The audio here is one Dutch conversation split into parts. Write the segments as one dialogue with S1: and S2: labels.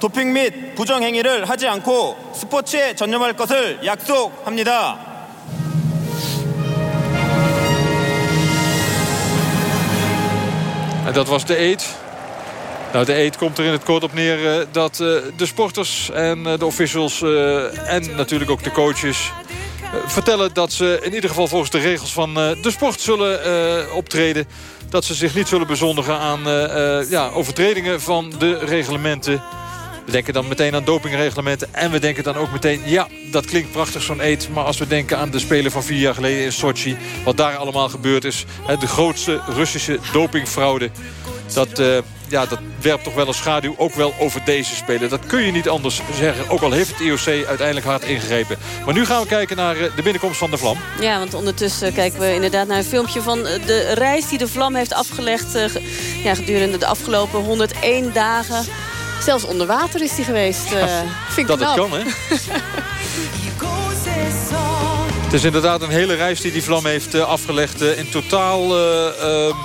S1: 도핑 및 부정 행위를 하지 않고 스포츠에 전념할 것을 약속합니다.
S2: En dat was de eet. Nou, de eet komt er in het kort op neer uh, dat uh, de sporters en uh, de officials en natuurlijk ook de coaches vertellen dat ze in ieder geval volgens de regels van de sport zullen optreden. Dat ze zich niet zullen bezondigen aan ja, overtredingen van de reglementen. We denken dan meteen aan dopingreglementen. En we denken dan ook meteen, ja, dat klinkt prachtig zo'n eet. Maar als we denken aan de Spelen van vier jaar geleden in Sochi... wat daar allemaal gebeurd is. De grootste Russische dopingfraude. Dat, uh, ja, dat werpt toch wel een schaduw ook wel over deze Spelen. Dat kun je niet anders zeggen. Ook al heeft het IOC uiteindelijk hard ingegrepen. Maar nu gaan we kijken naar uh, de binnenkomst van de vlam.
S3: Ja, want ondertussen kijken we inderdaad naar een filmpje van de reis die de vlam heeft afgelegd. Ja, gedurende de afgelopen 101 dagen. Zelfs onder water is hij geweest. Uh, vind ik
S2: dat het kan, hè? het is inderdaad een hele reis die die vlam heeft uh, afgelegd. Uh, in totaal uh,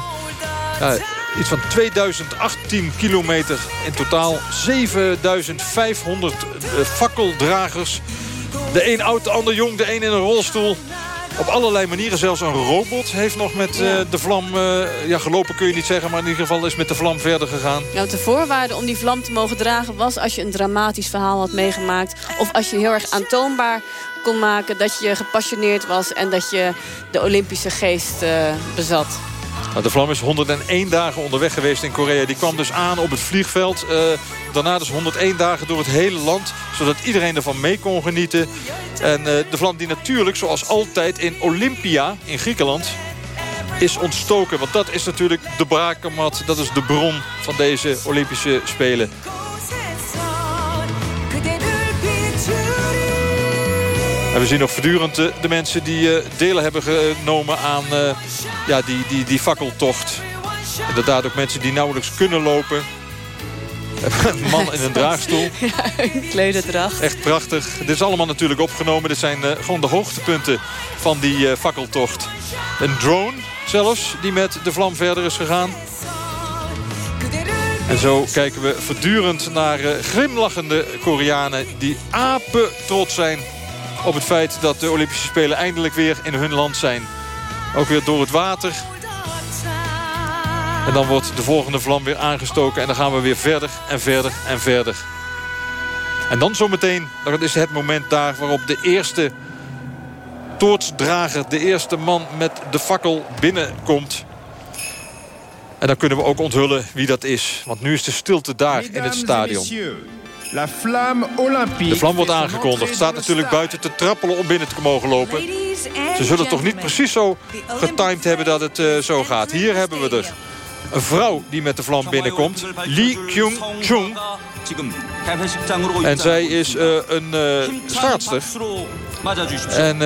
S2: ja, iets van 2018 kilometer. In totaal 7500 fakkeldragers. De een oud, de ander jong, de een in een rolstoel op allerlei manieren. Zelfs een robot heeft nog met uh, de vlam uh, ja, gelopen, kun je niet zeggen. Maar in ieder geval is met de vlam verder gegaan.
S3: Ja, de voorwaarde om die vlam te mogen dragen was als je een dramatisch verhaal had meegemaakt. Of als je heel erg aantoonbaar kon maken dat je gepassioneerd was... en dat je de Olympische geest uh, bezat.
S2: Nou, de vlam is 101 dagen onderweg geweest in Korea. Die kwam dus aan op het vliegveld. Uh, daarna dus 101 dagen door het hele land. Zodat iedereen ervan mee kon genieten. En uh, de vlam die natuurlijk, zoals altijd in Olympia in Griekenland... is ontstoken. Want dat is natuurlijk de brakenmat. Dat is de bron van deze Olympische Spelen. En we zien nog voortdurend de, de mensen die uh, delen hebben genomen aan uh, ja, die, die, die fakkeltocht. Inderdaad ook mensen die nauwelijks kunnen lopen. Een man in een draagstoel.
S3: Ja, een.
S2: Echt prachtig. Dit is allemaal natuurlijk opgenomen. Dit zijn uh, gewoon de hoogtepunten van die fakkeltocht. Een drone zelfs, die met de vlam verder is gegaan. En zo kijken we voortdurend naar grimlachende Koreanen... die apen trots zijn op het feit dat de Olympische Spelen eindelijk weer in hun land zijn. Ook weer door het water. En dan wordt de volgende vlam weer aangestoken. En dan gaan we weer verder en verder en verder. En dan zometeen, dat is het moment daar waarop de eerste toortsdrager... de eerste man met de fakkel binnenkomt. En dan kunnen we ook onthullen wie dat is. Want nu is de stilte daar in het stadion.
S4: La flamme olympique.
S2: De vlam wordt aangekondigd. Staat natuurlijk buiten te trappelen om binnen te mogen lopen. Ze zullen toch niet precies zo getimed hebben dat het uh, zo gaat. Hier hebben we er een vrouw die met de vlam binnenkomt. Lee Kyung-chung. En zij is uh, een uh, schaatster. En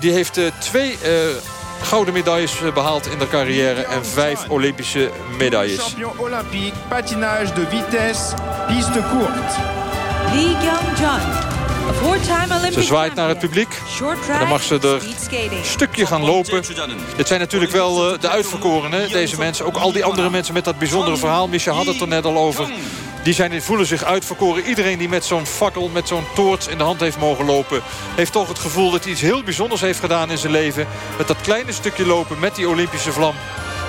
S2: die heeft twee gouden medailles behaald in haar carrière en vijf Olympische medailles.
S4: Champion olympique, patinage de vitesse, piste courte.
S5: Lee Kyung-jun.
S2: Ze zwaait naar het publiek. En dan mag ze er een stukje gaan lopen. Dit zijn natuurlijk wel uh, de uitverkorenen, deze mensen. Ook al die andere mensen met dat bijzondere verhaal. Misha had het er net al over. Die zijn, voelen zich uitverkoren. Iedereen die met zo'n fakkel, met zo'n toorts in de hand heeft mogen lopen... heeft toch het gevoel dat hij iets heel bijzonders heeft gedaan in zijn leven. Met dat kleine stukje lopen, met die Olympische vlam.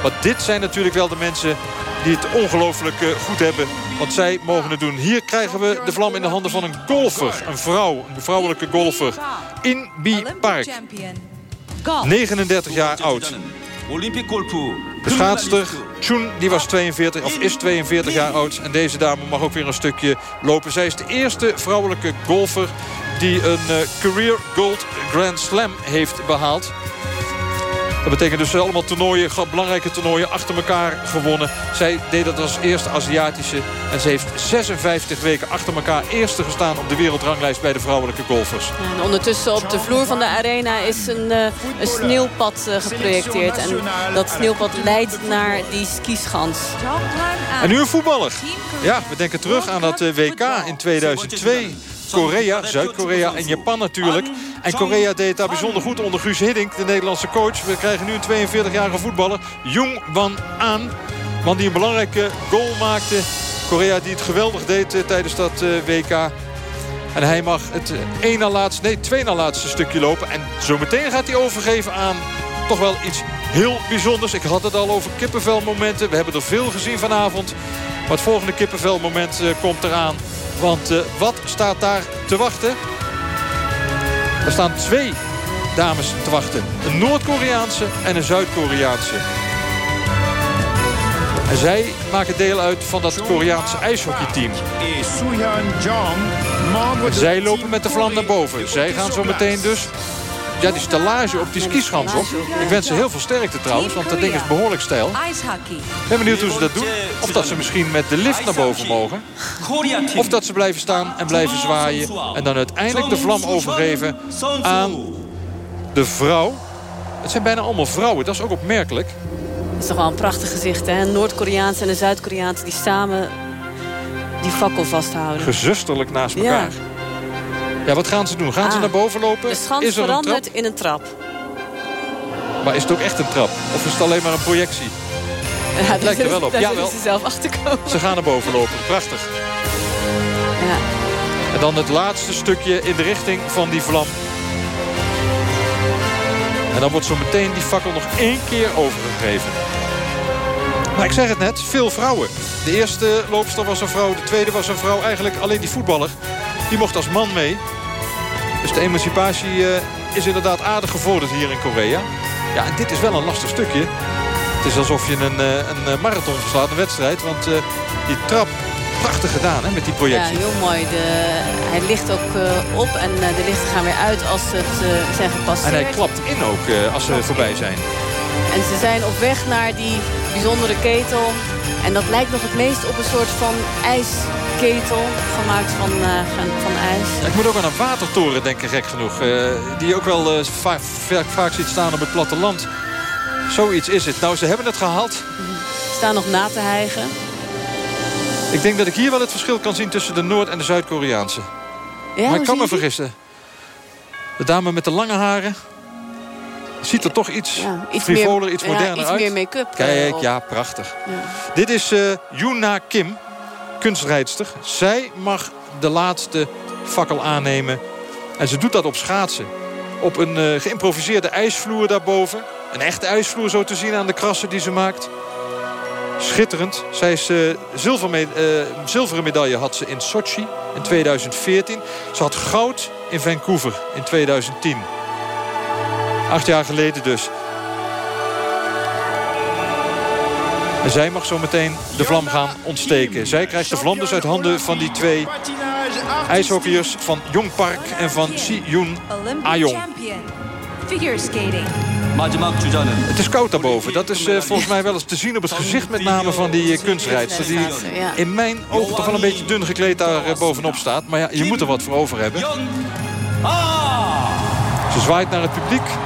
S2: Maar dit zijn natuurlijk wel de mensen die het ongelooflijk goed hebben. Want zij mogen het doen. Hier krijgen we de vlam in de handen van een golfer. Een vrouw, een vrouwelijke golfer. In Bi Park. 39 jaar oud. De schaatster Chun die was 42 of is 42 jaar oud. En deze dame mag ook weer een stukje lopen. Zij is de eerste vrouwelijke golfer die een uh, Career Gold Grand Slam heeft behaald. Dat betekent dus allemaal toernooien, belangrijke toernooien achter elkaar gewonnen. Zij deed dat als eerste Aziatische. En ze heeft 56 weken achter elkaar eerste gestaan op de wereldranglijst bij de vrouwelijke golfers.
S3: En ondertussen op de vloer van de arena is een, uh, een sneeuwpad uh, geprojecteerd. En dat sneeuwpad leidt naar die skischans.
S2: En nu een voetballer. Ja, we denken terug aan dat uh, WK in 2002. Korea, Zuid-Korea en Japan natuurlijk. En Korea deed daar bijzonder goed onder Guus Hiddink, de Nederlandse coach. We krijgen nu een 42-jarige voetballer, Jong Wan Aan. Man die een belangrijke goal maakte Korea die het geweldig deed tijdens dat WK. En hij mag het één na laatste, nee, twee na laatste stukje lopen. En zometeen gaat hij overgeven aan toch wel iets heel bijzonders. Ik had het al over kippenvelmomenten. We hebben er veel gezien vanavond. Maar het volgende kippenvelmoment komt eraan. Want wat staat daar te wachten? Er staan twee dames te wachten. Een Noord-Koreaanse en een Zuid-Koreaanse. En zij maken deel uit van dat Koreaanse ijshockeyteam. Zij lopen met de vlam naar boven. Zij gaan zo meteen dus ja, die stellage op die skischans op. Ik wens ze heel veel sterkte trouwens, want dat ding is behoorlijk stijl. Ik ben benieuwd hoe ze dat doen. Of dat ze misschien met de lift naar boven mogen. Of dat ze blijven staan en blijven zwaaien. En dan uiteindelijk de vlam overgeven aan de vrouw. Het zijn bijna allemaal vrouwen, dat is ook opmerkelijk.
S3: Dat is toch wel een prachtig gezicht, hè? Noord-Koreaanse en de Zuid-Koreaanse die samen die fakkel vasthouden.
S2: Gezusterlijk naast elkaar. Ja. Ja, wat gaan ze doen? Gaan ze ah. naar boven lopen?
S3: De schans is er verandert in een trap.
S2: Maar is het ook echt een trap? Of is het alleen maar een projectie?
S3: Ja, het lijkt er wel op. Ja, wel. ze zelf achterkomen.
S2: Ze gaan naar boven lopen. Prachtig. Ja. En dan het laatste stukje in de richting van die vlam. En dan wordt zo meteen die fakkel nog één keer overgegeven. Maar ik zeg het net, veel vrouwen. De eerste loopster was een vrouw, de tweede was een vrouw. Eigenlijk alleen die voetballer, die mocht als man mee. Dus de emancipatie eh, is inderdaad aardig gevorderd hier in Korea. Ja, en dit is wel een lastig stukje. Het is alsof je een, eh, een eh, marathon verslaat, een wedstrijd. Want die trap, prachtig gedaan hè, met die projectie.
S3: Ja, heel mooi. De, hij ligt ook op en de lichten gaan weer uit als ze het zijn gepasseerd.
S2: En hij klapt in ook als ze voorbij zijn.
S3: En ze zijn op weg naar die bijzondere ketel. En dat lijkt nog het meest op een soort van ijsketel. Gemaakt van, uh, van ijs.
S2: Ik moet ook aan een watertoren denken, gek genoeg. Uh, die je ook wel uh, vaak, vaak ziet staan op het platteland. Zoiets is het. Nou, ze hebben het gehaald.
S3: Ze staan nog na te hijgen.
S2: Ik denk dat ik hier wel het verschil kan zien tussen de Noord- en de Zuid-Koreaanse. Ja, maar ik kan me vergissen. De dame met de lange haren. Ziet er toch iets, ja, iets frivoler, meer, iets moderner
S3: ja, iets
S2: uit.
S3: meer make-up.
S2: Kijk, ja, prachtig. Dit is uh, Yoona Kim, kunstrijdster. Zij mag de laatste fakkel aannemen. En ze doet dat op schaatsen. Op een uh, geïmproviseerde ijsvloer daarboven. Een echte ijsvloer zo te zien aan de krassen die ze maakt. Schitterend. Zij is uh, zilverme zilveren medaille had ze in Sochi in 2014. Ze had goud in Vancouver in 2010. Acht jaar geleden dus. En zij mag zo meteen de vlam gaan ontsteken. Zij krijgt de vlam dus uit handen van die twee ijshockeyers van Jong Park en van Si Yoon Ayong. Het is koud daarboven. Dat is uh, volgens mij wel eens te zien op het gezicht met name van die uh, kunstrijdster. Die in mijn ogen toch wel een beetje dun gekleed daar uh, bovenop staat. Maar ja, je moet er wat voor over hebben. Ze zwaait naar het publiek.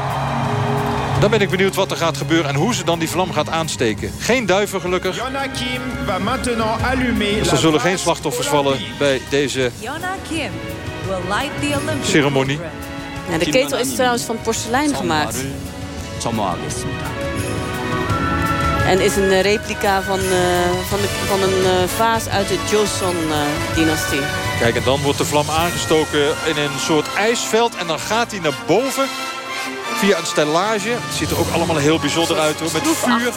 S2: Dan ben ik benieuwd wat er gaat gebeuren en hoe ze dan die vlam gaat aansteken. Geen duiven gelukkig. Dus er zullen geen slachtoffers vallen bij deze ceremonie.
S3: Ja, de ketel is trouwens van porselein gemaakt. En is een replica van, uh, van, de, van een uh, vaas uit de Joseon-dynastie.
S2: Kijk, en dan wordt de vlam aangestoken in een soort ijsveld. En dan gaat hij naar boven via een stellage. Het ziet er ook allemaal heel bijzonder uit hoor. Met vuur.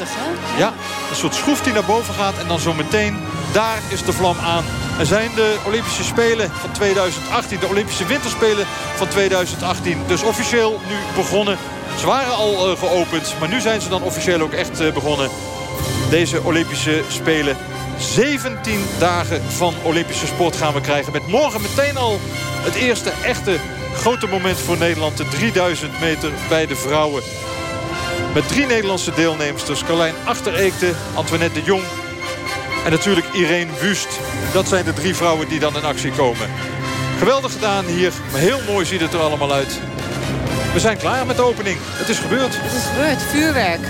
S2: Ja, een soort schroef die naar boven gaat. En dan zo meteen, daar is de vlam aan. Er zijn de Olympische Spelen van 2018. De Olympische Winterspelen van 2018. Dus officieel nu begonnen. Ze waren al uh, geopend. Maar nu zijn ze dan officieel ook echt uh, begonnen. Deze Olympische Spelen. 17 dagen van Olympische sport gaan we krijgen. Met morgen meteen al het eerste echte grote moment voor Nederland. De 3000 meter bij de vrouwen. Met drie Nederlandse deelnemers. Carlijn Achtereekte, Antoinette de Jong en natuurlijk Irene Wust. Dat zijn de drie vrouwen die dan in actie komen. Geweldig gedaan hier. Maar heel mooi ziet het er allemaal uit. We zijn klaar met de opening. Het is gebeurd.
S3: Het is gebeurd. Vuurwerk.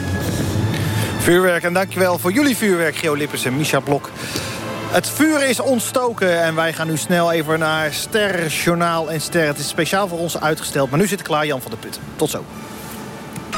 S6: Vuurwerk. En dankjewel voor jullie vuurwerk, Geo Lippers en Misha Blok. Het vuur is ontstoken en wij gaan nu snel even naar Ster, Journaal en Ster. Het is speciaal voor ons uitgesteld, maar nu zit klaar Jan van der Put. Tot zo.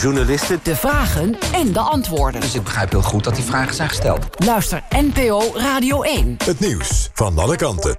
S7: journalisten.
S8: De vragen en de antwoorden.
S9: Dus ik begrijp heel goed dat die vragen zijn gesteld.
S8: Luister NPO Radio 1.
S10: Het nieuws van alle kanten.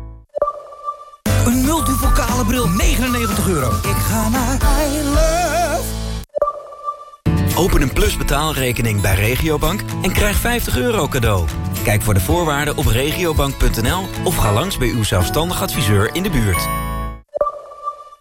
S11: Multivocale bril, 99 euro. Ik ga naar I Love.
S12: Open een Plus betaalrekening bij Regiobank en krijg 50 euro cadeau. Kijk voor de voorwaarden op regiobank.nl of ga langs bij uw zelfstandig adviseur in de buurt.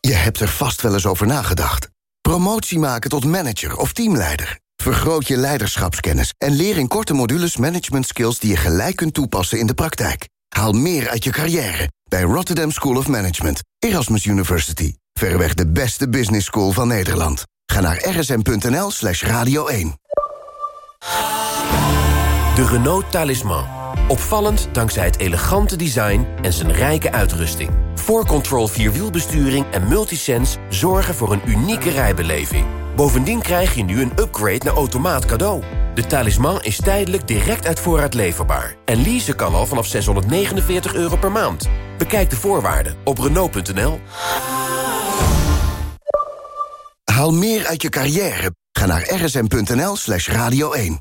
S13: Je hebt er vast wel eens over nagedacht. Promotie maken tot manager of teamleider. Vergroot je leiderschapskennis en leer in korte modules management skills die je gelijk kunt toepassen in de praktijk. Haal meer uit je carrière bij Rotterdam School of Management, Erasmus University. Verreweg de beste business school van Nederland. Ga naar rsm.nl slash radio 1.
S14: De Renault Talisman. Opvallend dankzij het elegante design en zijn rijke uitrusting. 4Control Vierwielbesturing en Multisense zorgen voor een unieke rijbeleving. Bovendien krijg je nu een upgrade naar automaat cadeau. De talisman is tijdelijk direct uit voorraad leverbaar. En leasen kan al vanaf 649 euro per maand. Bekijk de voorwaarden op Renault.nl.
S13: Haal meer uit je carrière. Ga naar rsm.nl slash radio 1.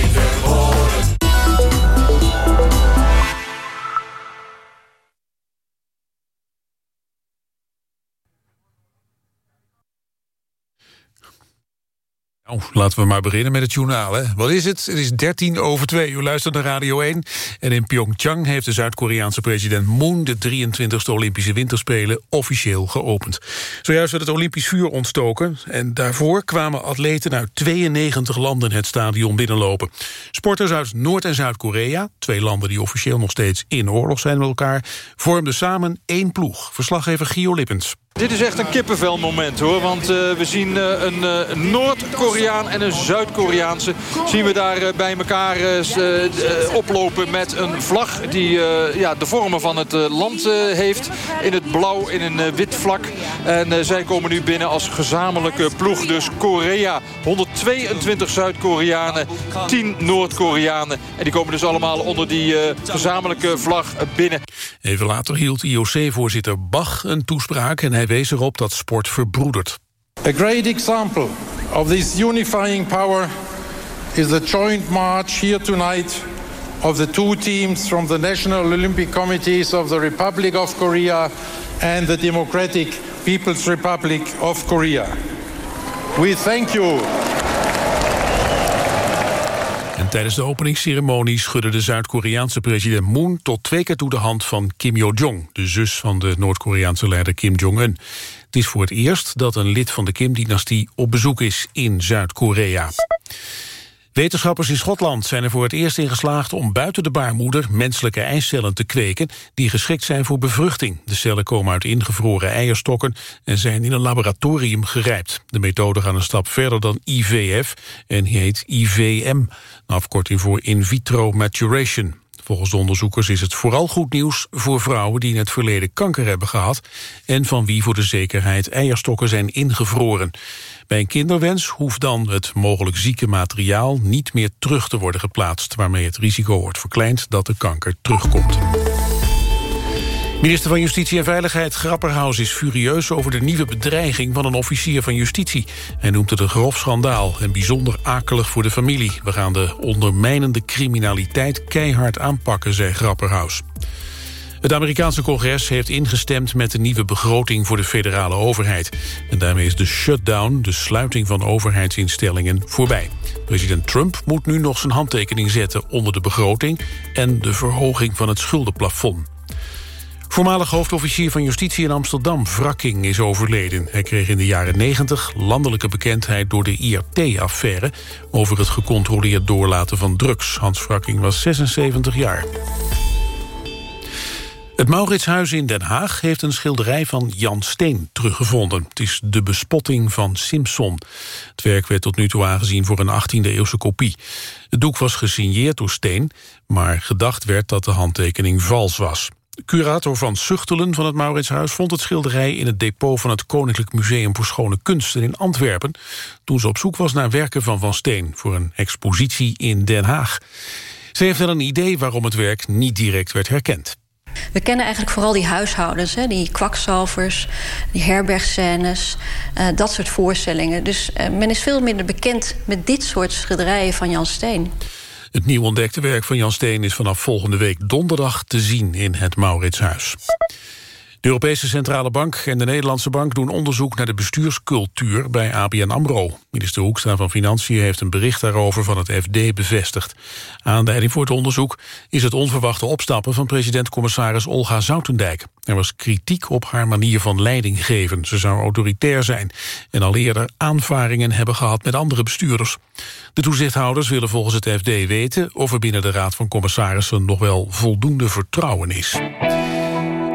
S15: Nou, laten we maar beginnen met het journaal. Hè. Wat is het? Het is 13 over 2. U luistert naar Radio 1. En in Pyeongchang heeft de Zuid-Koreaanse president Moon... de 23e Olympische Winterspelen officieel geopend. Zojuist werd het Olympisch vuur ontstoken. En daarvoor kwamen atleten uit 92 landen het stadion binnenlopen. Sporters uit Noord- en Zuid-Korea... twee landen die officieel nog steeds in oorlog zijn met elkaar... vormden samen één ploeg. Verslaggever Gio Lippens. Dit is echt een kippenvelmoment hoor. Want uh, we zien uh, een uh, Noord-Koreaan en een Zuid-Koreaanse... zien we daar bij elkaar oplopen met een vlag... die ja, de vormen van het land heeft. In het blauw, in een wit vlak. En zij komen nu binnen als gezamenlijke ploeg. Dus Korea, 122 Zuid-Koreanen, 10 Noord-Koreanen. En die komen dus allemaal onder die gezamenlijke vlag binnen. Even later hield IOC-voorzitter Bach een toespraak... en wees erop dat sport verbroedert.
S10: A great example of this unifying power is the joint march here tonight of the two teams from the National Olympic Committees of the Republic of Korea and the Democratic People's Republic of Korea. We thank you.
S15: En tijdens de openingsceremonie schudde de Zuid-Koreaanse president Moon... tot twee keer toe de hand van Kim Yo-jong... de zus van de Noord-Koreaanse leider Kim Jong-un. Het is voor het eerst dat een lid van de Kim-dynastie op bezoek is in Zuid-Korea. Wetenschappers in Schotland zijn er voor het eerst in geslaagd om buiten de baarmoeder menselijke eicellen te kweken die geschikt zijn voor bevruchting. De cellen komen uit ingevroren eierstokken en zijn in een laboratorium gerijpt. De methode gaat een stap verder dan IVF en heet IVM, afkorting voor in vitro maturation. Volgens de onderzoekers is het vooral goed nieuws voor vrouwen die in het verleden kanker hebben gehad en van wie voor de zekerheid eierstokken zijn ingevroren. Bij een kinderwens hoeft dan het mogelijk zieke materiaal niet meer terug te worden geplaatst, waarmee het risico wordt verkleind dat de kanker terugkomt. Minister van Justitie en Veiligheid Grapperhaus is furieus over de nieuwe bedreiging van een officier van justitie. Hij noemt het een grof schandaal en bijzonder akelig voor de familie. We gaan de ondermijnende criminaliteit keihard aanpakken, zei Grapperhaus. Het Amerikaanse congres heeft ingestemd met de nieuwe begroting voor de federale overheid. En daarmee is de shutdown, de sluiting van overheidsinstellingen, voorbij. President Trump moet nu nog zijn handtekening zetten onder de begroting en de verhoging van het schuldenplafond. Voormalig hoofdofficier van justitie in Amsterdam, Wrakking, is overleden. Hij kreeg in de jaren 90 landelijke bekendheid door de IRT-affaire... over het gecontroleerd doorlaten van drugs. Hans Wrakking was 76 jaar. Het Mauritshuis in Den Haag heeft een schilderij van Jan Steen teruggevonden. Het is de bespotting van Simpson. Het werk werd tot nu toe aangezien voor een 18e-eeuwse kopie. Het doek was gesigneerd door Steen, maar gedacht werd dat de handtekening vals was. Curator van Zuchtelen van het Mauritshuis vond het schilderij in het depot van het Koninklijk Museum voor Schone Kunsten in Antwerpen, toen ze op zoek was naar werken van Van Steen voor een expositie in Den Haag. Ze heeft wel een idee waarom het werk niet direct werd herkend.
S16: We kennen eigenlijk vooral die huishoudens, hè, die kwakzalvers, die herbergscènes, uh, dat soort voorstellingen. Dus uh, men is veel minder bekend met dit soort schilderijen van Jan Steen.
S15: Het nieuw ontdekte werk van Jan Steen is vanaf volgende week donderdag te zien in het Mauritshuis. De Europese Centrale Bank en de Nederlandse Bank doen onderzoek naar de bestuurscultuur bij ABN AMRO. Minister Hoekstra van Financiën heeft een bericht daarover van het FD bevestigd. Aanleiding voor het onderzoek is het onverwachte opstappen van president-commissaris Olga Zoutendijk. Er was kritiek op haar manier van leiding geven. Ze zou autoritair zijn en al eerder aanvaringen hebben gehad met andere bestuurders. De toezichthouders willen volgens het FD weten of er binnen de Raad van Commissarissen nog wel voldoende vertrouwen is.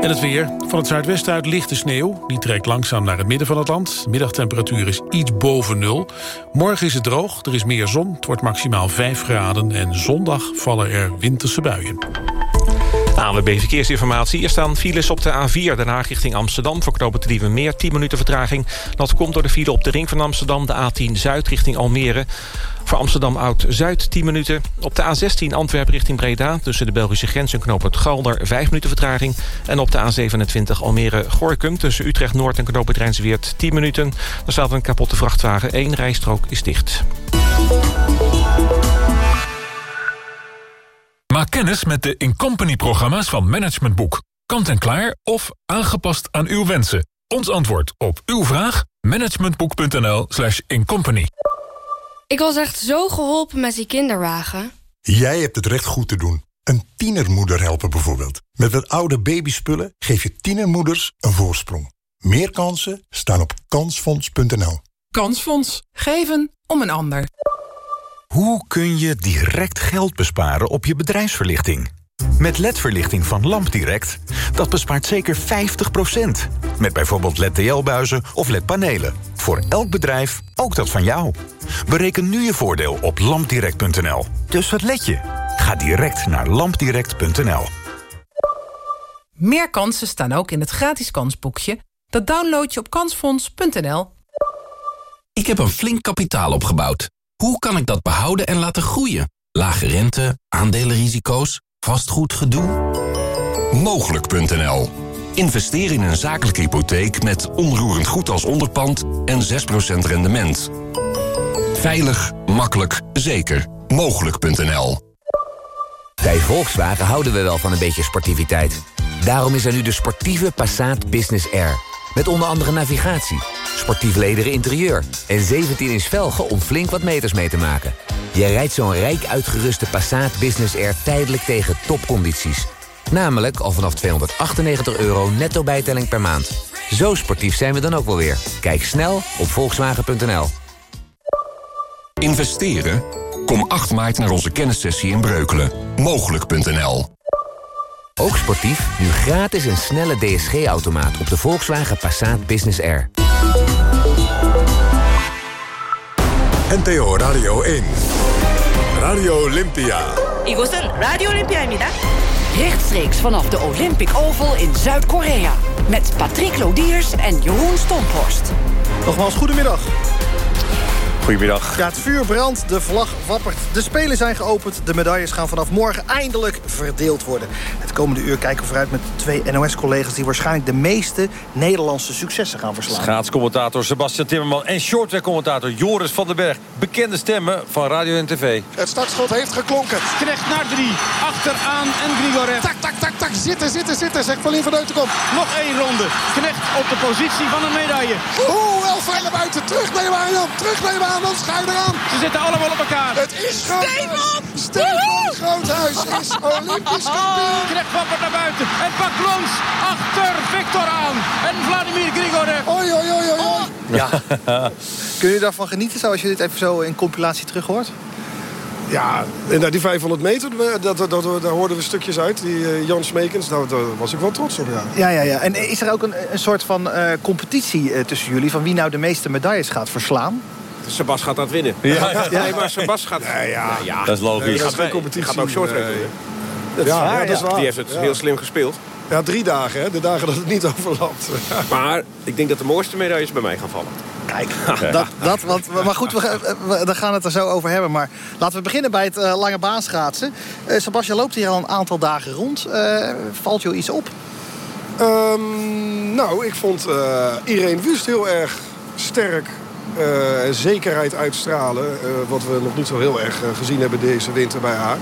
S15: En het weer. Van het zuidwesten uit lichte sneeuw. Die trekt langzaam naar het midden van het land. Middagtemperatuur is iets boven nul. Morgen is het droog, er is meer zon. Het wordt maximaal 5 graden. En zondag vallen er winterse buien.
S17: ANWB Verkeersinformatie. Er staan files op de A4 Den richting Amsterdam... voor knopen te meer 10 minuten vertraging. Dat komt door de file op de ring van Amsterdam... de A10 Zuid richting Almere. Voor Amsterdam Oud-Zuid 10 minuten. Op de A16 Antwerpen richting Breda... tussen de Belgische grens en knooppunt Galder 5 minuten vertraging. En op de A27 Almere-Gorkum tussen Utrecht-Noord en knooppunt Rijnsweert 10 minuten. Er staat een kapotte vrachtwagen. Eén rijstrook is dicht.
S18: Maak kennis met de Incompany-programma's van Management Boek. Kant en klaar of aangepast aan uw wensen. Ons antwoord op uw vraag? managementboek.nl slash incompany.
S19: Ik was echt zo geholpen met die kinderwagen.
S20: Jij hebt het recht goed te doen. Een tienermoeder helpen bijvoorbeeld. Met wat oude babyspullen geef je tienermoeders een voorsprong. Meer kansen staan op kansfonds.nl.
S21: Kansfonds. Geven om een ander.
S22: Hoe kun je direct geld besparen op je bedrijfsverlichting? Met LED-verlichting van LampDirect, dat bespaart zeker 50%. Met bijvoorbeeld LED-TL-buizen of LED-panelen. Voor elk bedrijf, ook dat van jou. Bereken nu je voordeel op lampdirect.nl. Dus wat let je? Ga direct naar lampdirect.nl.
S21: Meer kansen staan ook in het gratis kansboekje. Dat download je op kansfonds.nl.
S23: Ik heb een flink kapitaal opgebouwd. Hoe kan ik dat behouden en laten groeien? Lage rente, aandelenrisico's, vastgoedgedoe?
S24: Mogelijk.nl Investeer in een zakelijke hypotheek met onroerend goed als onderpand en 6% rendement. Veilig, makkelijk, zeker. Mogelijk.nl
S25: Bij Volkswagen houden we wel van een beetje sportiviteit. Daarom is er nu de sportieve Passat Business Air. Met onder andere navigatie, sportief lederen interieur... en 17-inch velgen om flink wat meters mee te maken. Je rijdt zo'n rijk uitgeruste Passat Business Air tijdelijk tegen topcondities. Namelijk al vanaf 298 euro netto bijtelling per maand. Zo sportief zijn we dan ook wel weer. Kijk snel op volkswagen.nl.
S24: Investeren? Kom 8 maart naar onze kennissessie in Breukelen. Mogelijk.nl
S25: Ook sportief, nu gratis een snelle DSG-automaat op de Volkswagen Passat Business Air.
S26: NTO Radio 1.
S27: Radio Olympia.
S28: 이곳은 라디오 올림피아입니다.
S8: Rechtstreeks vanaf de Olympic Oval in Zuid-Korea. Met Patrick Lodiers en Jeroen Stomphorst.
S11: Nogmaals, goedemiddag.
S29: Goedemiddag.
S11: Ja, het vuur brandt, de vlag wappert. De Spelen zijn geopend. De medailles gaan vanaf morgen eindelijk verdeeld worden. Het komende uur kijken we vooruit met twee NOS-collega's... die waarschijnlijk de meeste Nederlandse successen gaan verslaan.
S29: Schaatscommentator Sebastian Timmerman en shorttrack-commentator Joris van den Berg. Bekende stemmen van Radio en TV.
S30: Het startschot heeft geklonken.
S31: Knecht naar drie. Achteraan en Grigorev.
S30: Tak, tak, tak, tak. Zitten, zitten, zitten, zegt Paulien van Deutenkom.
S31: Nog één ronde. Knecht op de positie van een medaille.
S30: Oeh, wel naar buiten. Terugnemen aan Jan. Terugnemen aan dan schuin eraan.
S31: Ze zitten allemaal op elkaar.
S30: Het is Stefan! Stefan Groothuis is Olympisch kampioen.
S31: Wappert naar buiten. En pakt Lons achter Victor aan. En Vladimir Grigorev.
S30: Oi, oi, oi, oi. oi.
S11: Ja. Kun je daarvan genieten, zo, als je dit even zo in compilatie terug hoort?
S30: Ja, en die 500 meter, dat, dat, dat, daar hoorden we stukjes uit. Die uh, Jan Smekens, daar, daar, was ik wel trots op, ja.
S11: Ja, ja, ja. En is er ook een, een soort van uh, competitie uh, tussen jullie... van wie nou de meeste medailles gaat verslaan?
S29: Sebas gaat dat winnen.
S30: Ja,
S29: ja. Nee, maar Sebas gaat...
S30: Nee, ja.
S29: ja. Dat is logisch.
S30: Nee, dat is geen competitie.
S29: gaat ook short winnen.
S30: Dat ja, ja, dat is waar.
S29: Die heeft het heel slim gespeeld.
S30: Ja, drie dagen, hè? De dagen dat het niet overlapt.
S29: Maar ik denk dat de mooiste medailles bij mij gaan vallen.
S11: Kijk, dat, dat, want, maar goed, we, we, we, gaan het er zo over hebben. Maar laten we beginnen bij het uh, lange baan schaatsen. Uh, Sebastian loopt hier al een aantal dagen rond. Uh, valt jou iets op?
S30: Um, nou, ik vond Irene Wust heel erg sterk. Zekerheid uitstralen. wat we nog niet zo heel erg gezien hebben deze winter bij haar.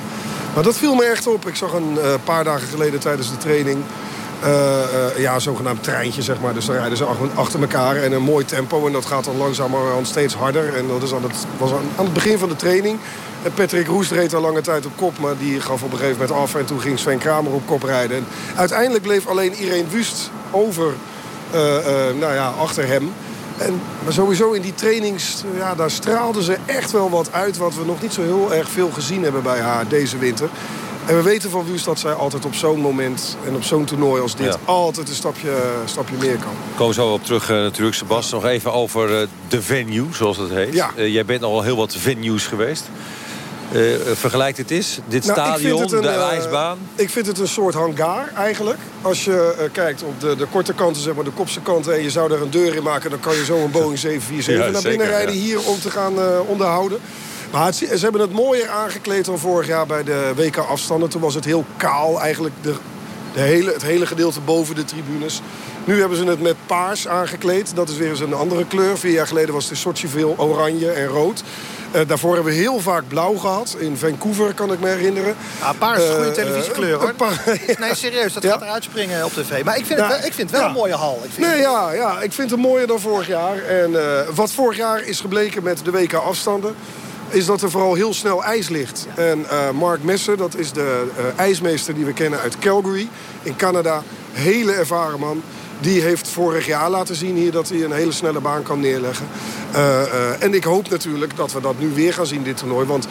S30: Maar dat viel me echt op. Ik zag een paar dagen geleden tijdens de training... Uh, ja, zogenaamd treintje, zeg maar. Dus dan rijden ze achter elkaar en een mooi tempo. En dat gaat dan langzamerhand steeds harder. En dat is aan het, was aan, het begin van de training. Patrick Roest reed al lange tijd op kop. Maar die gaf op een gegeven moment af. En toen ging Sven Kramer op kop rijden. En uiteindelijk bleef alleen Irene Wust over, nou ja, achter hem. En, maar sowieso in die trainings, ja, daar straalde ze echt wel wat uit... wat we nog niet zo heel erg veel gezien hebben bij haar deze winter. En we weten van Wust dat zij altijd op zo'n moment en op zo'n toernooi als dit... Ja. altijd een stapje, stapje meer kan.
S29: Kom zo op terug uh, natuurlijk, Sebas. Nog even over uh, de venue, zoals het heet.
S30: Ja.
S29: Uh, jij bent al heel wat venues geweest. Vergelijk dit eens, dit nou, stadion, een, de ijsbaan.
S30: ik vind het een soort hangar eigenlijk. Als je kijkt op de, de korte kanten, zeg maar de kopse kanten... en je zou er een deur in maken... dan kan je zo een Boeing 747 ja, naar binnen zeker, rijden... hier om te gaan onderhouden. Maar het, ze hebben het mooier aangekleed dan vorig jaar bij de WK-afstanden. Toen was het heel kaal, eigenlijk de, de hele, het hele gedeelte boven de tribunes. Nu hebben ze het met paars aangekleed. Dat is weer eens een andere kleur. Vier jaar geleden was het in Sochi veel oranje en rood. Uh, daarvoor hebben we heel vaak blauw gehad. In Vancouver kan ik me herinneren.
S11: Ja, paars is een goede televisiekleur hoor. ja. Nee, serieus, dat ja. gaat eruit springen op tv. Maar ik vind, ja. het, wel, ik vind het wel een mooie hal. Ik vind
S30: nee, ja, ja, ik vind het mooier dan vorig jaar. En uh, wat vorig jaar is gebleken met de WK-afstanden is dat er vooral heel snel ijs ligt. Ja. En uh, Mark Messer, dat is de uh, ijsmeester die we kennen uit Calgary in Canada. Hele ervaren man. Die heeft vorig jaar laten zien hier dat hij een hele snelle baan kan neerleggen. Uh, en ik hoop natuurlijk dat we dat nu weer gaan zien, dit toernooi. Want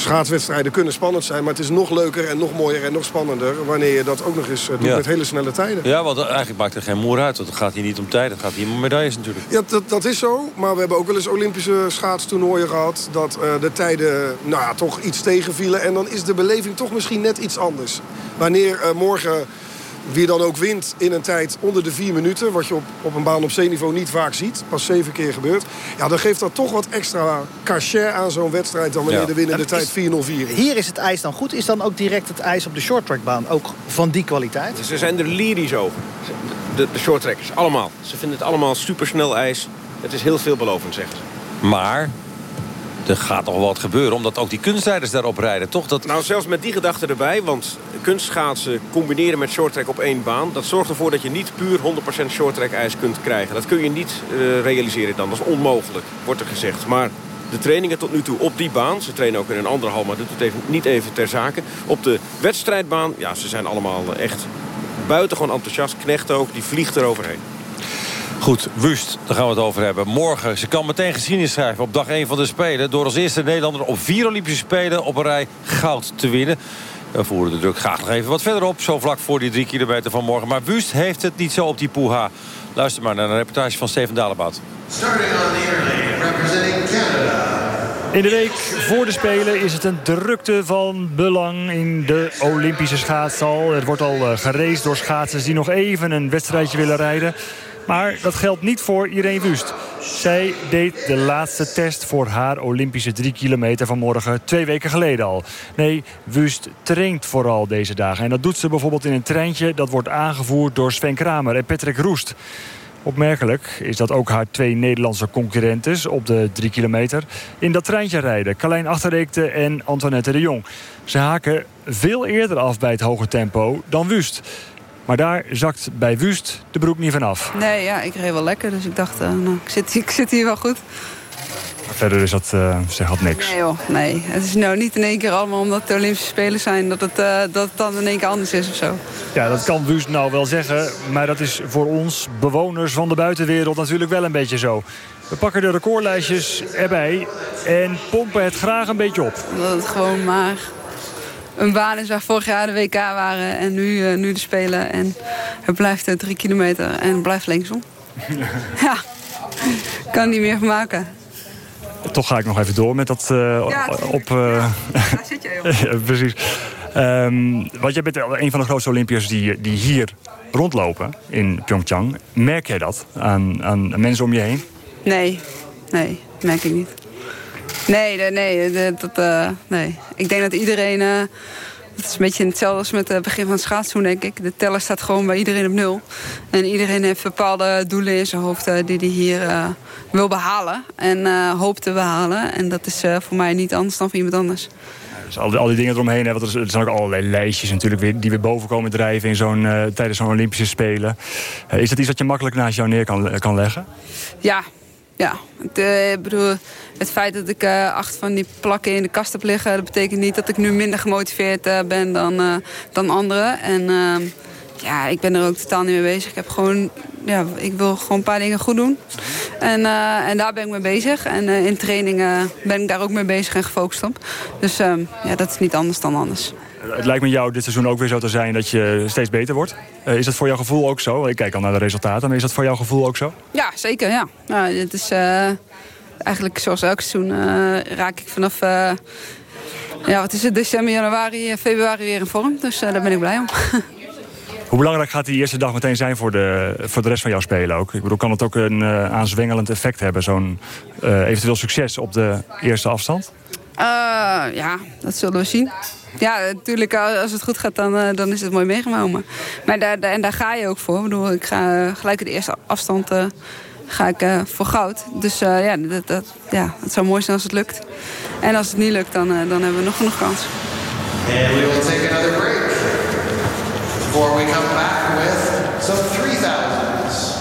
S30: schaatswedstrijden kunnen spannend zijn... maar het is nog leuker en nog mooier en nog spannender... wanneer je dat ook nog eens doet ja. met hele snelle tijden.
S29: Ja, want eigenlijk maakt er geen moer uit. Want het gaat hier niet om tijd, het gaat hier om medailles natuurlijk.
S30: Ja, dat, dat is zo. Maar we hebben ook wel eens Olympische schaatstoernooien gehad... dat uh, de tijden nou ja, toch iets tegenvielen. En dan is de beleving toch misschien net iets anders. Wanneer uh, morgen wie dan ook wint in een tijd onder de vier minuten... wat je op, op een baan op zeeniveau niet vaak ziet, pas zeven keer gebeurt... ja, dan geeft dat toch wat extra cachet aan zo'n wedstrijd... dan wanneer ja. de winnende tijd 4-0-4 is.
S11: Hier is het ijs dan goed. Is dan ook direct het ijs op de shorttrackbaan ook van die kwaliteit?
S29: Ze zijn er lyrisch over, de, de shorttrackers, allemaal. Ze vinden het allemaal supersnel ijs. Het is heel veelbelovend, zeggen ze. Maar er gaat nog wat gebeuren, omdat ook die kunstrijders daarop rijden, toch? Dat... Nou, zelfs met die gedachte erbij, want kunstschaatsen combineren met shorttrack op één baan... dat zorgt ervoor dat je niet puur 100% shorttrack ijs kunt krijgen. Dat kun je niet uh, realiseren dan, dat is onmogelijk, wordt er gezegd. Maar de trainingen tot nu toe op die baan, ze trainen ook in een andere hal... maar doet het even, niet even ter zake. Op de wedstrijdbaan, ja, ze zijn allemaal echt buitengewoon enthousiast. Knecht ook, die vliegt eroverheen. Goed, Wust, daar gaan we het over hebben. Morgen, ze kan meteen geschiedenis schrijven op dag 1 van de Spelen... door als eerste Nederlander op vier Olympische Spelen op een rij goud te winnen. We voeren de druk graag nog even wat verder op. Zo vlak voor die drie kilometer van morgen. Maar Wust heeft het niet zo op die poeha. Luister maar naar een reportage van Steven Dalebout.
S32: Starting on the air lane, representing Canada.
S27: In de week voor de Spelen is het een drukte van belang in de Olympische schaatshal. Er wordt al uh, geraced door schaatsers die nog even een wedstrijdje willen rijden. Maar dat geldt niet voor Irene Wust. Zij deed de laatste test voor haar Olympische drie kilometer vanmorgen twee weken geleden al. Nee, Wust traint vooral deze dagen. En dat doet ze bijvoorbeeld in een treintje dat wordt aangevoerd door Sven Kramer en Patrick Roest. Opmerkelijk is dat ook haar twee Nederlandse concurrentes op de drie kilometer in dat treintje rijden. Carlijn Achterreekte en Antoinette de Jong. Ze haken veel eerder af bij het hoge tempo dan Wust. Maar daar zakt bij Wust de broek niet vanaf.
S32: Nee, ja, ik reed wel lekker. Dus ik dacht, uh, nou, ik, zit, ik zit hier wel goed.
S27: Maar verder is dat, uh, zeg had niks.
S32: Nee joh, nee. Het is nou niet in één keer allemaal omdat het de Olympische Spelen zijn... dat het, uh, dat het dan in één keer anders is of zo.
S27: Ja, dat kan Wust nou wel zeggen. Maar dat is voor ons, bewoners van de buitenwereld, natuurlijk wel een beetje zo. We pakken de recordlijstjes erbij en pompen het graag een beetje op.
S32: Dat het gewoon maar een baan is waar vorig jaar de WK waren en nu, uh, nu de Spelen. En het blijft uh, drie kilometer en blijft linksom. ja, kan niet meer maken.
S27: Toch ga ik nog even door met dat uh, ja, op...
S32: Ja, daar zit je, joh.
S27: ja, precies. Um, want jij bent een van de grootste Olympiërs die, die hier rondlopen in Pyeongchang. Merk jij dat aan, aan mensen om je heen?
S32: Nee, nee, merk ik niet. Nee, nee, dat, uh, nee. Ik denk dat iedereen... Uh, het is een beetje hetzelfde als met het begin van het schaatsen, denk ik. De teller staat gewoon bij iedereen op nul. En iedereen heeft bepaalde doelen in zijn hoofd uh, die hij hier wil behalen. En hoopt te behalen. En dat is voor mij niet anders dan voor iemand anders.
S27: Dus al, die, al die dingen eromheen, hè, want er zijn ook allerlei lijstjes natuurlijk weer, die weer boven komen drijven in zo'n, tijdens zo'n Olympische Spelen. is dat iets dat je makkelijk naast jou neer kan, kan leggen?
S32: Ja, ja. Ik bedoel, het feit dat ik uh, acht van die plakken in de kast heb liggen... dat betekent niet dat ik nu minder gemotiveerd uh, ben dan, dan anderen. En ehm, ja, ik ben er ook totaal niet mee bezig. Ik heb gewoon... Ja, ik wil gewoon een paar dingen goed doen. En, en daar ben ik mee bezig. En in trainingen ben ik daar ook mee bezig en gefocust op. Dus ehm, ja, dat is niet anders dan anders.
S27: Het lijkt me jou dit seizoen ook weer zo te zijn dat je steeds beter wordt. Uh, is dat voor jouw gevoel ook zo? Ik kijk al naar de resultaten, maar is dat voor jouw gevoel ook zo?
S32: Ja, zeker. Ja. Nou, het is uh, eigenlijk zoals elk seizoen uh, raak ik vanaf ja, wat is het, december, januari, februari weer in vorm. Dus daar ben ik blij om.
S27: Hoe belangrijk gaat die eerste dag meteen zijn voor de, voor de rest van jouw spelen ook? Ik bedoel, kan het ook een aanzwengelend effect hebben, zo'n eventueel succes op de eerste afstand?
S32: Ja, dat zullen we zien. Ja, natuurlijk, als het goed gaat, dan, dan is het mooi meegenomen. Maar daar, daar, en daar ga je ook voor. Ik bedoel, ik ga gelijk de eerste afstand uh, ga ik, uh, voor goud. Dus uh, ja, dat, dat, ja, het zou mooi zijn als het lukt. En als het niet lukt, dan, dan hebben we nog genoeg kans.
S33: And we will take another break. Before we come back with some 3000's.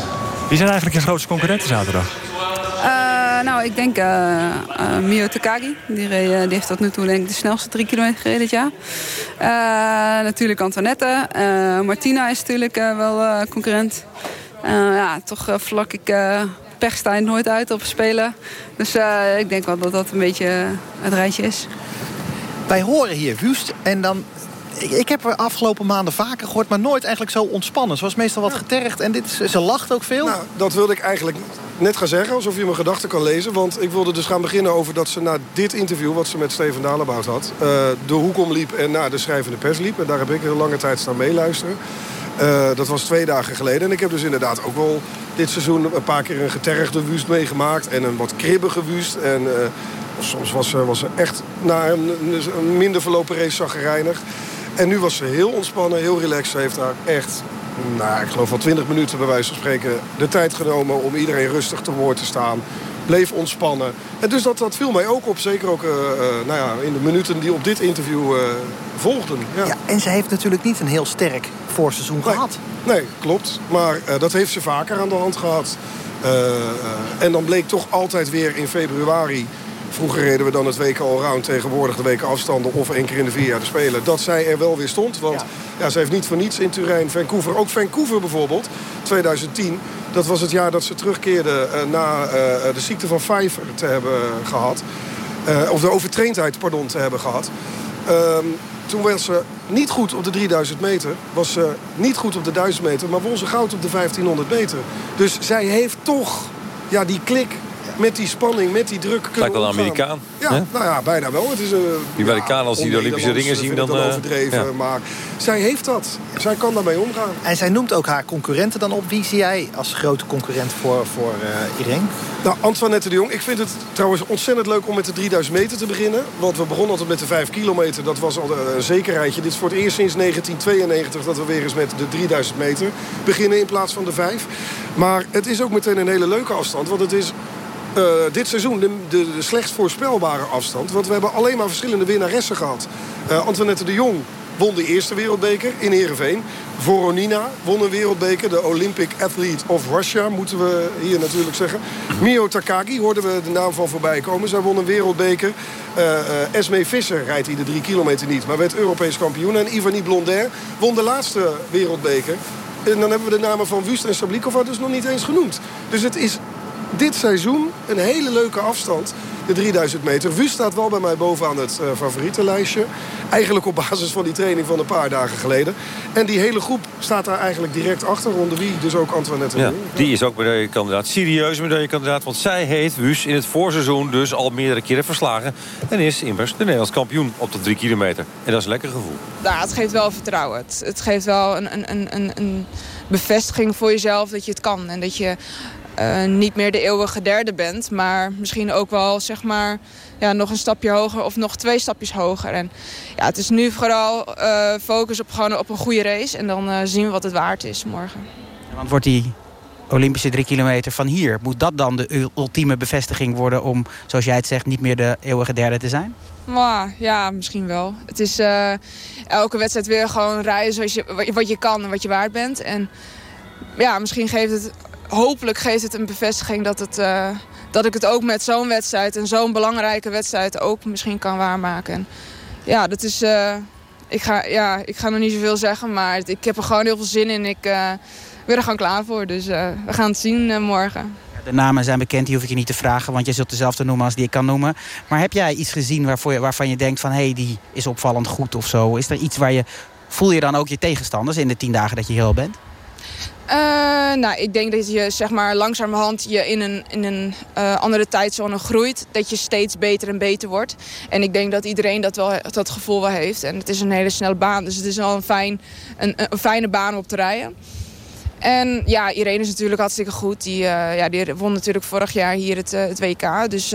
S27: Wie zijn eigenlijk je grootste concurrenten zaterdag?
S32: Nou, ik denk uh, uh, Mio Takagi. Die, reed, uh, die, heeft tot nu toe denk ik de snelste drie kilometer gereden dit jaar. natuurlijk Antoinette. Martina is natuurlijk wel concurrent. ja, toch vlak ik Pechstein nooit uit op spelen. Dus ik denk wel dat dat een beetje het rijtje is.
S11: Wij horen hier Wust en dan ik, ik, heb er afgelopen maanden vaker gehoord, maar nooit eigenlijk zo ontspannen. Ze was meestal wat getergd en dit is, ze lacht ook veel.
S30: Nou, dat wilde ik eigenlijk net gaan zeggen, alsof je mijn gedachten kan lezen. Want ik wilde dus gaan beginnen over dat ze na dit interview... wat ze met Steven Dalebout had, uh, de hoek omliep en naar de schrijvende pers liep. En daar heb ik een lange tijd staan meeluisteren. Uh, dat was twee dagen geleden. En ik heb dus inderdaad ook wel dit seizoen een paar keer een getergde wust meegemaakt. En een wat kribbige wust. En uh, soms was ze, was ze echt na een, minder verlopen race zaggerijnig. En nu was ze heel ontspannen, heel relaxed. Ze heeft daar echt, nou, ik geloof wel 20 minuten bij wijze van spreken... de tijd genomen om iedereen rustig te woord te staan. Bleef ontspannen. En dus dat, dat viel mij ook op. Zeker ook uh, nou ja, in de minuten die op dit interview uh, volgden. Ja.
S11: ja. en ze heeft natuurlijk niet een heel sterk voorseizoen
S30: nee,
S11: gehad.
S30: Nee, klopt. Maar dat heeft ze vaker aan de hand gehad. en dan bleek toch altijd weer in februari Vroeger reden we dan het WK Allround tegenwoordig de weken afstanden... of één keer in de vier jaar te spelen. Dat zij er wel weer stond. Want ja. ja ze heeft niet voor niets in Turijn, Vancouver. Ook Vancouver bijvoorbeeld, 2010. Dat was het jaar dat ze terugkeerde uh, na uh, de ziekte van Pfeiffer te hebben gehad. Uh, of de overtraindheid, pardon, te hebben gehad. Ehm, toen was ze niet goed op de 3000 meter. Was ze niet goed op de 1000 meter. Maar won ze goud op de 1500 meter. Dus zij heeft toch ja, die klik met die spanning, met die druk kunnen
S29: Lijkt wel een. Amerikaan.
S30: Ja,
S29: hè?
S30: nou ja, bijna wel. Het is een,
S29: Die Amerikaan, als die de Olympische ringen zien, dan...
S30: dan
S29: eh,
S30: overdreven,
S29: ja.
S30: maar zij heeft dat. Zij kan daarmee omgaan.
S11: En zij noemt ook haar concurrenten dan op. Wie zie jij als grote concurrent voor, voor eh Irene?
S30: Nou, Antoinette de Jong. Ik vind het trouwens ontzettend leuk om met de 3000 meter te beginnen. Want we begonnen altijd met de 5 kilometer. Dat was al een zekerheidje. Dit is voor het eerst sinds 1992 dat we weer eens met de 3000 meter beginnen in plaats van de 5. Maar het is ook meteen een hele leuke afstand. Want het is eh, dit seizoen de, de, de slechtst voorspelbare afstand. Want we hebben alleen maar verschillende winnaressen gehad. Eh, Antoinette de Jong won de eerste wereldbeker in Heerenveen. Voronina won een wereldbeker. De Olympic Athlete of Russia, moeten we hier natuurlijk zeggen. Mio Takagi, hoorden we de naam van voorbij komen. Zij won een wereldbeker. Eh, Esme Visser rijdt hier de drie kilometer niet, maar werd Europees kampioen. En Ivani Blondair won de laatste wereldbeker. En dan hebben we de namen van Wust en Sablikova dus nog niet eens genoemd. Dus het is dit seizoen een hele leuke afstand. De 3000 meter. Wust staat wel bij mij bovenaan het uh, favorietenlijstje. Eigenlijk op basis van die training van een paar dagen geleden. En die hele groep staat daar eigenlijk direct achter. Onder wie dus ook Antoinette
S29: Ja, die is ook medaillekandidaat. Serieus medaillekandidaat. Want zij heeft Wus in het voorseizoen dus al meerdere keren verslagen. En is immers de Nederlands kampioen op de drie kilometer. En dat is een lekker gevoel.
S34: Nou, het geeft wel vertrouwen. Het, het geeft wel een, een, een, een bevestiging voor jezelf dat je het kan. En dat je uh, niet meer de eeuwige derde bent. Maar misschien ook wel zeg maar, ja, nog een stapje hoger of nog twee stapjes hoger. En ja, het is nu vooral uh, focus op, gewoon op een goede race. En dan uh, zien we wat het waard is morgen.
S35: Want wordt die Olympische drie kilometer van hier... moet dat dan de ultieme bevestiging worden om, zoals jij het zegt... niet meer de eeuwige derde te zijn?
S34: Maar, ja, misschien wel. Het is elke wedstrijd weer gewoon rijden zoals je, wat je kan en wat je waard bent. En ja, misschien geeft het hopelijk geeft het een bevestiging dat, het, uh, dat ik het ook met zo'n wedstrijd... en zo'n belangrijke wedstrijd ook misschien kan waarmaken. En ja, dat is... Uh, ik, ga, ja, ik ga nog niet zoveel zeggen, maar ik heb er gewoon heel veel zin in. Ik uh, ben er gewoon klaar voor, dus we gaan het zien morgen.
S35: De namen zijn bekend, die hoef ik je niet te vragen... want je zult dezelfde noemen als die ik kan noemen. Maar heb jij iets gezien je, waarvan je denkt van... hé, hey, die is opvallend goed of zo? Is er iets waar je... Voel je dan ook je tegenstanders in de tien dagen dat je heel bent?
S34: Uh, nou, ik denk dat je zeg maar langzamerhand je in een, in een uh, andere tijdzone groeit. Dat je steeds beter en beter wordt. En ik denk dat iedereen dat, wel, dat gevoel wel heeft. En het is een hele snelle baan. Dus het is wel een, fijn, een, een fijne baan om op te rijden. En ja, Irene is natuurlijk hartstikke goed. Die, uh, ja, die won natuurlijk vorig jaar hier het, het WK. Dus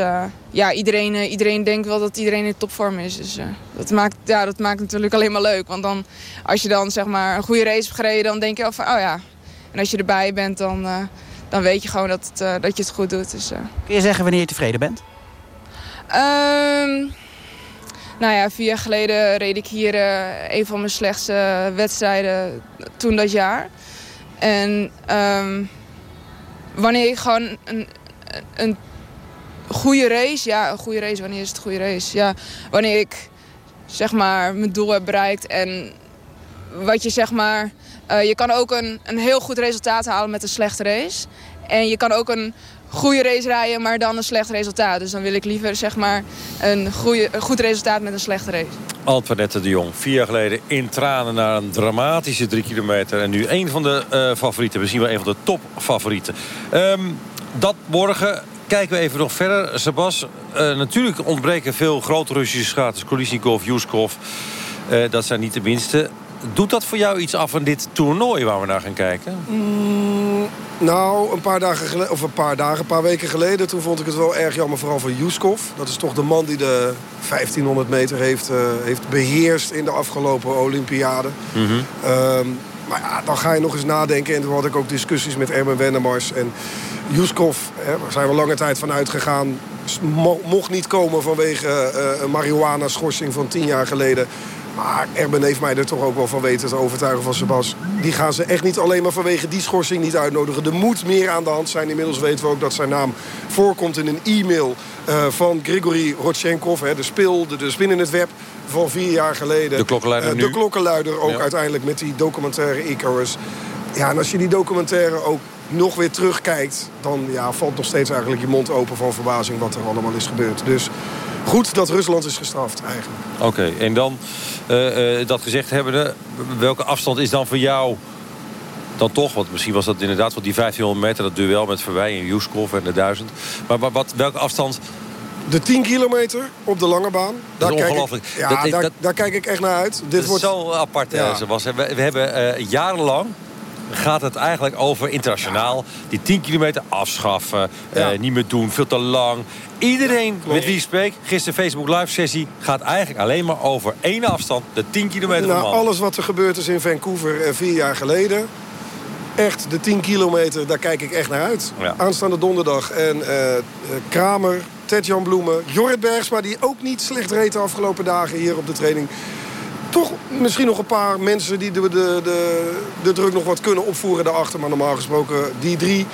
S34: ja, iedereen, iedereen denkt wel dat iedereen in topvorm is. Dus dat, maakt, ja, dat maakt natuurlijk alleen maar leuk. Want dan, als je dan zeg maar een goede race hebt gereden, dan denk je al van... oh ja, en als je erbij bent, dan, uh, dan weet je gewoon dat, het, uh, dat je het goed doet. Dus, uh.
S35: Kun je zeggen wanneer je tevreden bent?
S34: Um, nou ja, vier jaar geleden reed ik hier een van mijn slechtste wedstrijden toen dat jaar. En um, wanneer ik gewoon een, een goede race... Ja, een goede race, wanneer is het een goede race? Ja, wanneer ik zeg maar mijn doel heb bereikt en wat je zeg maar... Uh, je kan ook een, een heel goed resultaat halen met een slechte race. En je kan ook een goede race rijden, maar dan een slecht resultaat. Dus dan wil ik liever zeg maar, een, goede, goed resultaat met een slechte race.
S29: Antoinette de Jong, vier jaar geleden in tranen naar een dramatische drie kilometer. En nu een van de uh, favorieten, misschien wel een van de topfavorieten. Um, dat morgen kijken we even nog verder. Sebas, uh, natuurlijk ontbreken veel grote Russische schaters. Kolisnikov, Yuskov, dat zijn niet de minste. Doet dat voor jou iets af van dit toernooi waar we naar gaan kijken?
S30: Mm, nou, een paar dagen geleden, of een paar dagen, een paar weken geleden... toen vond ik het wel erg jammer, vooral voor Yuskov. Dat is toch de man die de 1500 meter heeft, uh, heeft beheerst in de afgelopen Olympiade. Mm -hmm. um, maar ja, dan ga je nog eens nadenken. En toen had ik ook discussies met Erben Wennemars. En Yuskov, daar zijn we lange tijd van uitgegaan... mocht niet komen vanwege uh, een marihuana-schorsing van tien jaar geleden... Maar Erben heeft mij er toch ook wel van weten te overtuigen van Sebas. Die gaan ze echt niet alleen maar vanwege die schorsing niet uitnodigen. Er moet meer aan de hand zijn. Inmiddels weten we ook dat zijn naam voorkomt in een e-mail uh, van Grigory Rodchenkov. Hè, de spil, de, de spin in het web van vier jaar geleden.
S29: De klokkenluider
S30: uh,
S29: nu.
S30: De klokkenluider ook
S29: Ja.
S30: uiteindelijk met die documentaire Icarus. Ja, en als je die documentaire ook nog weer terugkijkt... dan ja, valt nog steeds eigenlijk je mond open van verbazing wat er allemaal is gebeurd. Dus goed dat Rusland is gestraft eigenlijk.
S29: Oké, en dan uh, uh, dat gezegd hebbende, welke afstand is dan voor jou dan toch, want misschien was dat inderdaad wel die 1500 meter... dat duel met Verwij en Juskov en de 1000. Maar, maar wat, welke afstand...
S30: De 10 kilometer op de lange baan.
S29: Dat is
S30: kijk
S29: ongelooflijk.
S30: Ik, ja,
S29: Dat
S30: daar,
S29: dat-
S30: daar kijk ik echt naar uit. Dit wordt
S29: zo apart.
S30: Ja.
S29: eh, zoals, we, we hebben eh, jarenlang gaat het eigenlijk over internationaal. Die 10 kilometer afschaffen, eh, niet meer doen, veel te lang. Iedereen met wie ik spreek, gisteren Facebook live sessie... gaat eigenlijk alleen maar over één afstand, de 10 kilometer
S30: Nou, alles wat er gebeurd is in Vancouver eh, vier jaar geleden. Echt, de 10 kilometer, daar kijk ik echt naar uit.
S29: Ja.
S30: Aanstaande donderdag. En eh, Kramer, Ted-Jan Bloemen, Jorrit Bergsma... die ook niet slecht reed de afgelopen dagen hier op de training. Toch misschien nog een paar mensen die de, de, de, de druk nog wat kunnen opvoeren daarachter. Maar normaal gesproken die drie,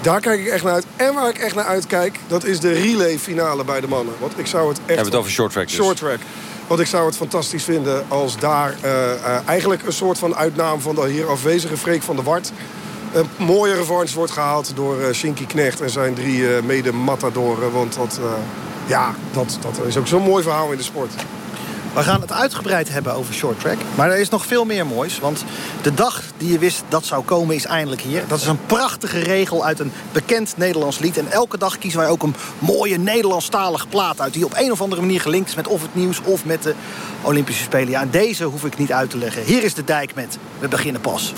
S30: daar kijk ik echt naar uit. En waar ik echt naar uitkijk, dat is de relay finale bij de mannen. Want ik zou het echt...
S29: Hebben we het over short track dus.
S30: Short track. Want ik zou het fantastisch vinden als daar eh, eh, eigenlijk een soort van uitnaam van de hier afwezige Freek van der Wart. Een mooie revanche wordt gehaald door eh Shinky Knecht en zijn drie mede-matadoren. Want dat, ja, dat, dat is ook zo'n mooi verhaal in de sport.
S11: We gaan het uitgebreid hebben over short track. Maar er is nog veel meer moois. Want de dag die je wist dat zou komen is eindelijk hier. Dat is een prachtige regel uit een bekend Nederlands lied. En elke dag kiezen wij ook een mooie Nederlandstalige plaat uit... die op een of andere manier gelinkt is met of het nieuws of met de Olympische Spelen. Ja, en deze hoef ik niet uit te leggen. Hier is de dijk met We beginnen pas.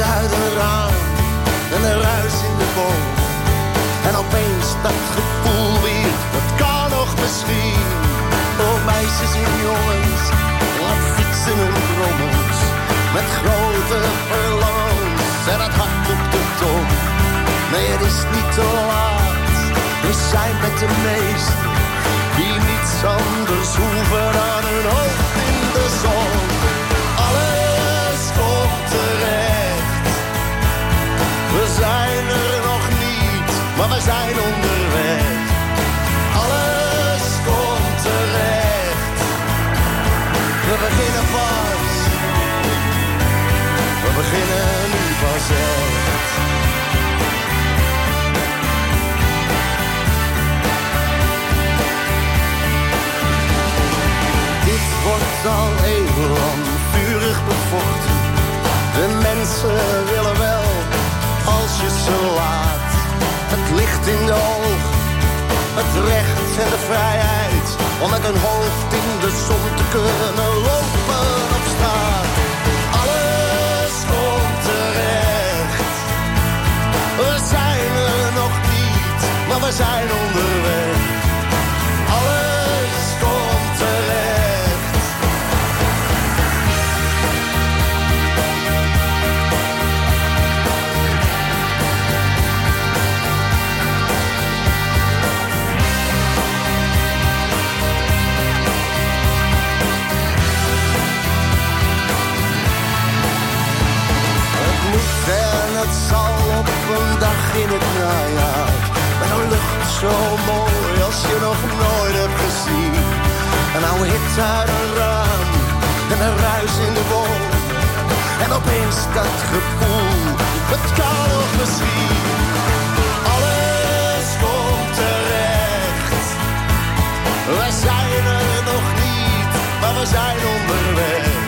S36: Oude hit uit een raam en een ruis in de boom. En opeens dat gevoel weer, dat kan nog misschien. Oh meisjes en jongens, laat fietsen hun brommels. Met grote verlangens en het hart op de tong. Nee, het is niet te laat. We zijn met de meesten die niets anders hoeven dan hun hoofd we zijn onderweg. Alles komt terecht. We beginnen pas. We beginnen nu echt. In de oog, het recht en de vrijheid. Om met een hoofd in de zon te kunnen lopen op straat. Alles komt terecht. We zijn er nog niet, maar we zijn onderweg. Een in het najaar. Met een lucht zo mooi als je nog nooit hebt gezien. Een oude hit uit een raam en een ruis in de boom. En opeens dat gevoel, het kan nog misschien. Alles komt terecht. We zijn er nog niet, maar we zijn onderweg.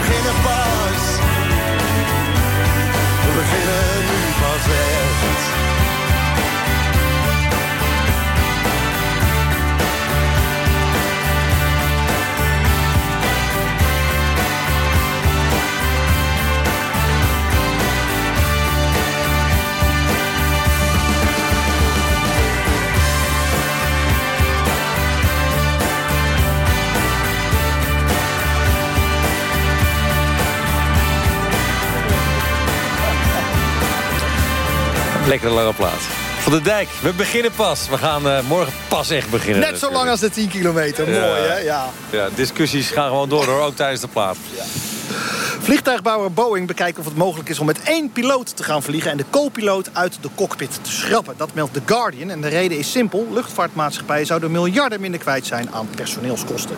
S36: Beginnen pas. We beginnen nu pas echt.
S29: Lekker lange plaats. Van de Dijk, we beginnen pas. We gaan uh, morgen pas echt beginnen.
S11: Net zo lang als de 10 kilometer. Mooi, hè? Ja.
S29: ja, discussies gaan gewoon door, hoor. Ook tijdens de plaat. Ja.
S11: Vliegtuigbouwer Boeing bekijkt of het mogelijk is om met één piloot te gaan vliegen... en de co-piloot uit de cockpit te schrappen. Dat meldt The Guardian. En de reden is simpel. Luchtvaartmaatschappijen zouden miljarden minder kwijt zijn aan personeelskosten.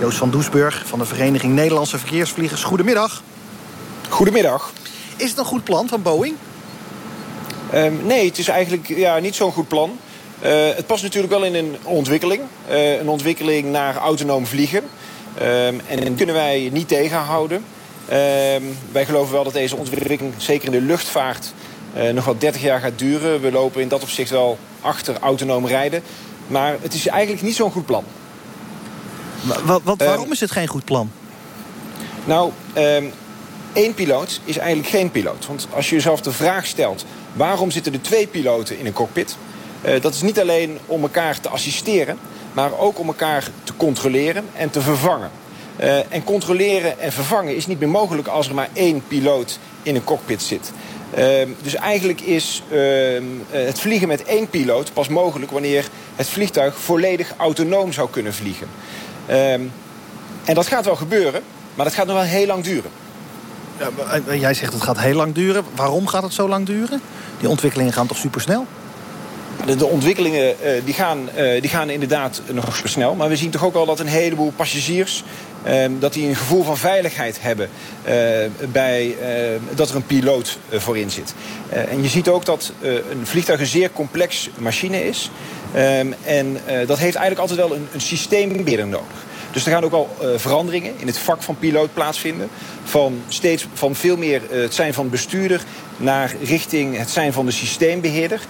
S11: Joost van Doesburg van de Vereniging Nederlandse Verkeersvliegers. Goedemiddag.
S37: Goedemiddag.
S11: Is het een goed plan van Boeing?
S37: Um, nee, het is eigenlijk ja, niet zo'n goed plan. Uh, het past natuurlijk wel in een ontwikkeling. Uh, een ontwikkeling naar autonoom vliegen. Um, en dat kunnen wij niet tegenhouden. Uh, wij geloven wel dat deze ontwikkeling, zeker in de luchtvaart, uh, nog wel 30 jaar gaat duren. We lopen in dat opzicht wel achter autonoom rijden. Maar het is eigenlijk niet zo'n goed plan.
S11: Waarom is het geen goed plan?
S37: Nou, één piloot is eigenlijk geen piloot. Want als je jezelf de vraag stelt... waarom zitten er twee piloten in een cockpit... Uh, dat is niet alleen om elkaar te assisteren... maar ook om elkaar te controleren en te vervangen. Uh, en controleren en vervangen is niet meer mogelijk... als er maar één piloot in een cockpit zit. Uh, dus eigenlijk is ehm, het vliegen met één piloot pas mogelijk... wanneer het vliegtuig volledig autonoom zou kunnen vliegen. Ehm, en dat gaat wel gebeuren, maar dat gaat nog wel heel lang duren.
S11: Ja, jij zegt het gaat heel lang duren. Waarom gaat het zo lang duren? Die ontwikkelingen gaan toch supersnel?
S37: De, de ontwikkelingen uh, die gaan, uh, die gaan inderdaad nog snel. Maar we zien toch ook al dat een heleboel passagiers... Uh, dat die een gevoel van veiligheid hebben bij, dat er een piloot voorin zit. en je ziet ook dat een vliegtuig een zeer complex machine is. Ehm, en dat heeft eigenlijk altijd wel een, een systeembeheerder nodig. Dus er gaan ook al uh, veranderingen in het vak van piloot plaatsvinden. Van, steeds, van veel meer uh, het zijn van bestuurder naar richting het zijn van de systeembeheerder.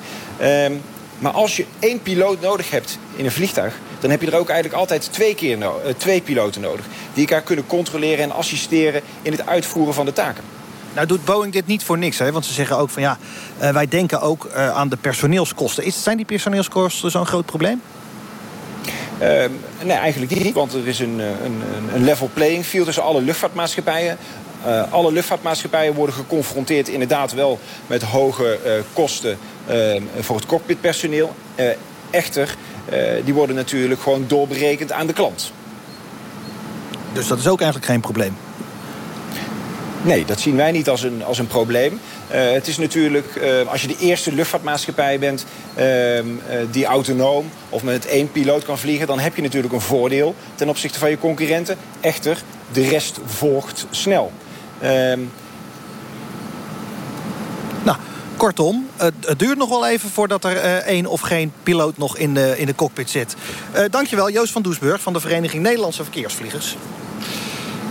S37: Um, maar als je één piloot nodig hebt in een vliegtuig... dan heb je er ook eigenlijk altijd twee, keer uh, twee piloten nodig... die elkaar kunnen controleren en assisteren in het uitvoeren van de taken.
S11: Nou doet Boeing dit niet voor niks, hè? want ze zeggen ook van ja, wij denken ook aan de personeelskosten. Is, zijn die personeelskosten zo'n groot probleem?
S37: Uh, nee, eigenlijk niet, want er is een, een, een level playing field tussen alle luchtvaartmaatschappijen. Uh, alle luchtvaartmaatschappijen worden geconfronteerd inderdaad wel met hoge uh, kosten uh, voor het cockpitpersoneel. echter, die worden natuurlijk gewoon doorberekend aan de klant.
S11: Dus dat is ook eigenlijk geen probleem?
S37: Nee, dat zien wij niet als een, als een probleem. Uh, het is natuurlijk, uh, als je de eerste luchtvaartmaatschappij bent uh, die autonoom of met één piloot kan vliegen, dan heb je natuurlijk een voordeel ten opzichte van je concurrenten. Echter, de rest volgt snel. Ehm,
S11: nou, kortom, het, duurt nog wel even voordat er één of geen piloot nog in de, in de cockpit zit. dankjewel, Joost van Doesburg van de Vereniging Nederlandse Verkeersvliegers.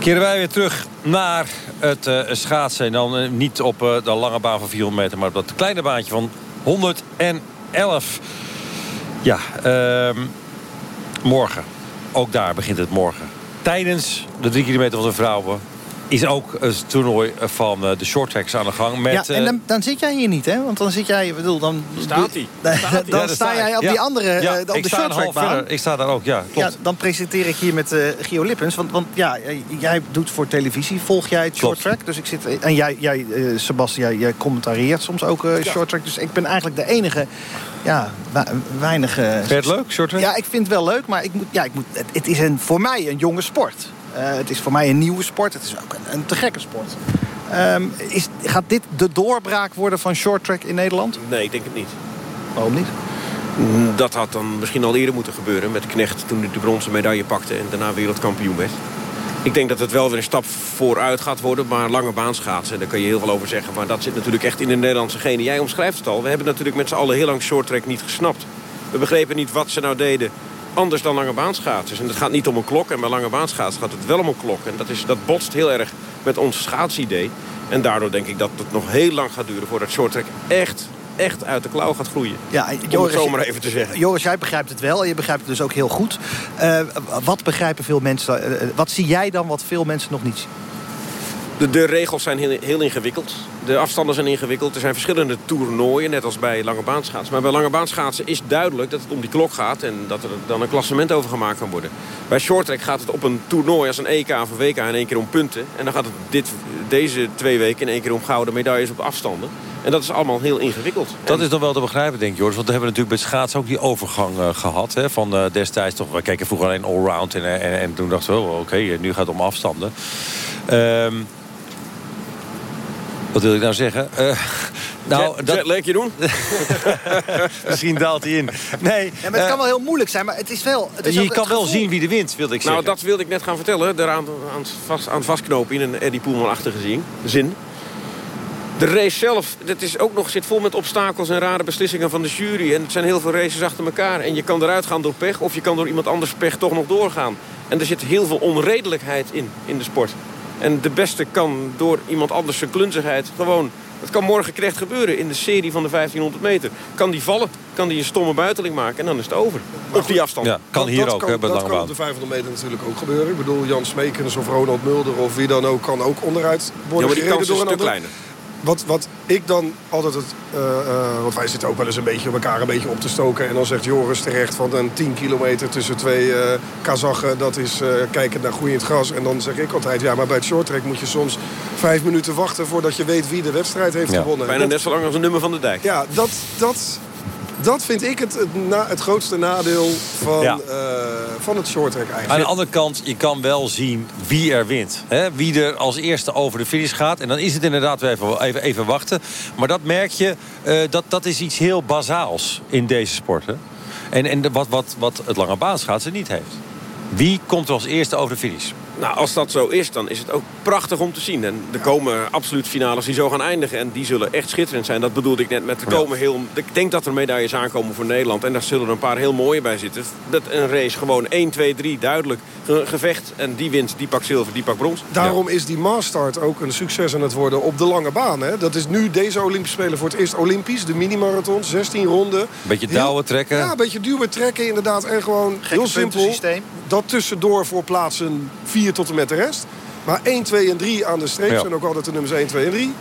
S29: Keren wij weer terug naar het uh, schaatsen. En dan uh, niet op uh, de lange baan van 400 meter, maar op dat kleine baantje van 111. Ja, ehm, morgen. Ook daar begint het morgen. Tijdens de 3 kilometer van de vrouwen is ook het toernooi van de short tracks aan de gang. Met,
S11: ja, en dan, dan, zit jij hier niet, hè? Want dan zit jij, bedoel, dan...
S29: Staat hij.
S11: Dan, dan ja, sta jij op die andere,
S29: ja,
S11: op de short track baan.
S29: Ik sta daar ook, ja, klopt.
S11: Ja, dan presenteer ik hier met uh, Gio Lippens. Want, want ja, jij doet voor televisie, volg jij het short track. Dus ik zit, en jij, jij uh, Sebastian, jij, jij commentarieert soms ook uh, short track. Dus ik ben eigenlijk de enige ja, weinig...
S29: Vind je het leuk, short track?
S11: Ja, ik vind het wel leuk, maar ik moet, ja, ik moet, het, het is een, voor mij een jonge sport. Uh, het is voor mij een nieuwe sport. Het is ook een, een te gekke sport. Um, is, gaat dit de doorbraak worden van short track in Nederland?
S38: Nee, ik denk het niet.
S11: Waarom niet?
S38: Dat had dan misschien al eerder moeten gebeuren met Knecht toen hij de bronzen medaille pakte en daarna wereldkampioen werd. Ik denk dat het wel weer een stap vooruit gaat worden, maar lange baanschaatsen, daar kan je heel veel over zeggen. Maar dat zit natuurlijk echt in de Nederlandse gene. Jij omschrijft het al. We hebben natuurlijk met z'n allen heel lang short track niet gesnapt. We begrepen niet wat ze nou deden anders dan lange baanschaatsers. En het gaat niet om een klok. En bij lange baanschaatsen gaat het wel om een klok. En dat, is, dat botst heel erg met ons schaatsidee. En daardoor denk ik dat het nog heel lang gaat duren... voordat shorttrack echt, echt uit de klauw gaat groeien.
S11: Ja,
S38: Joris, om het zo maar even te zeggen.
S11: Joris, jij begrijpt het wel. Je begrijpt het dus ook heel goed. Uh, wat begrijpen veel mensen... Uh, wat zie jij dan wat veel mensen nog niet zien?
S38: De, de, regels zijn heel, heel, ingewikkeld. De afstanden zijn ingewikkeld. Er zijn verschillende toernooien, net als bij lange baanschaatsen. Maar bij lange baanschaatsen is duidelijk dat het om die klok gaat... en dat er dan een klassement over gemaakt kan worden. Bij shorttrack gaat het op een toernooi als een EK of een WK in één keer om punten. En dan gaat het dit, deze twee weken in één keer om gouden medailles op afstanden. En dat is allemaal heel ingewikkeld.
S29: Dat is dan wel te begrijpen, denk ik, Joris. Want we hebben natuurlijk bij schaatsen ook die overgang uh, gehad. Hè, van uh, destijds toch, we keken vroeger alleen allround. En, en, en toen dachten we, oh, oké, okay, nu gaat het om afstanden. Um, wat wil ik nou zeggen? Uh,
S38: nou, Jet, dat... leuk je doen?
S29: Misschien daalt hij in. Nee,
S11: ja, maar het kan wel heel moeilijk zijn, maar het is wel... Het is
S29: je kan wel zien wie de wint, wilde ik
S38: nou,
S29: zeggen.
S38: Nou, dat wilde ik net gaan vertellen. Daaraan aan, vast, aan vastknopen in een Eddie Poelman-achtige zin. De race zelf, dat is ook nog, zit vol met obstakels en rare beslissingen van de jury. En het zijn heel veel races achter elkaar. En je kan eruit gaan door pech of je kan door iemand anders pech toch nog doorgaan. En er zit heel veel onredelijkheid in, in de sport. En de beste kan door iemand anders zijn klunzigheid gewoon... Het kan morgen knecht gebeuren in de serie van de 1500 meter. Kan die vallen, kan die een stomme buiteling maken en dan is het over. Maar op die afstand.
S29: Ja, kan hier
S30: dat
S29: ook,
S30: kan, Dat kan
S29: baan.
S30: op de 500 meter natuurlijk ook gebeuren. Ik bedoel, Jan Smekens of Ronald Mulder of wie dan ook... kan ook onderuit worden
S38: ja, maar die
S30: gereden
S38: kans
S30: door
S38: is
S30: een
S38: een stuk
S30: ander.
S38: kleiner.
S30: Wat, wat ik dan altijd het... Uh, uh, want wij zitten ook wel eens een beetje elkaar een beetje op te stoken. En dan zegt Joris terecht van een 10 kilometer tussen twee uh, Kazachen... dat is kijken naar groeiend gras. En dan zeg ik altijd, ja, maar bij het shorttrack moet je soms vijf minuten wachten... voordat je weet wie de wedstrijd heeft
S38: ja.
S30: gewonnen.
S38: Bijna net zo lang als een nummer van de dijk.
S30: Ja, dat... dat dat vind ik het, het, na, het grootste nadeel van, ja. uh, van het shorttrack eigenlijk.
S29: Aan de andere kant, je kan wel zien wie er wint. Hè? Wie er als eerste over de finish gaat. En dan is het inderdaad even, even, even wachten. Maar dat merk je, uh, dat, dat is iets heel bazaals in deze sport. Hè? En, en wat, wat, wat het lange baanschaatsen niet heeft. Wie komt er als eerste over de finish?
S38: Nou, als dat zo is, dan is het ook prachtig om te zien. En er komen absoluut finales die zo gaan eindigen. En die zullen echt schitterend zijn. Dat bedoelde ik net met er komen heel... Ik denk dat er medailles aankomen voor Nederland. En daar zullen er een paar heel mooie bij zitten. Dat een race gewoon 1, 2, 3 duidelijk gevecht. En die wint, die pakt zilver, die pakt brons.
S30: Daarom ja. is die Maastart ook een succes aan het worden op de lange baan. Hè? Dat is nu deze Olympische Spelen voor het eerst Olympisch. De mini-marathon, 16 ronden.
S29: Beetje duwen trekken.
S30: Ja, een beetje duwen trekken inderdaad. En gewoon
S11: Gekke
S30: heel simpel.
S11: Systeem.
S30: Dat tussendoor voor plaatsen 4 tot en met de rest. Maar 1, 2 en 3 aan de streep ja. zijn ook altijd de nummers 1, 2 en 3.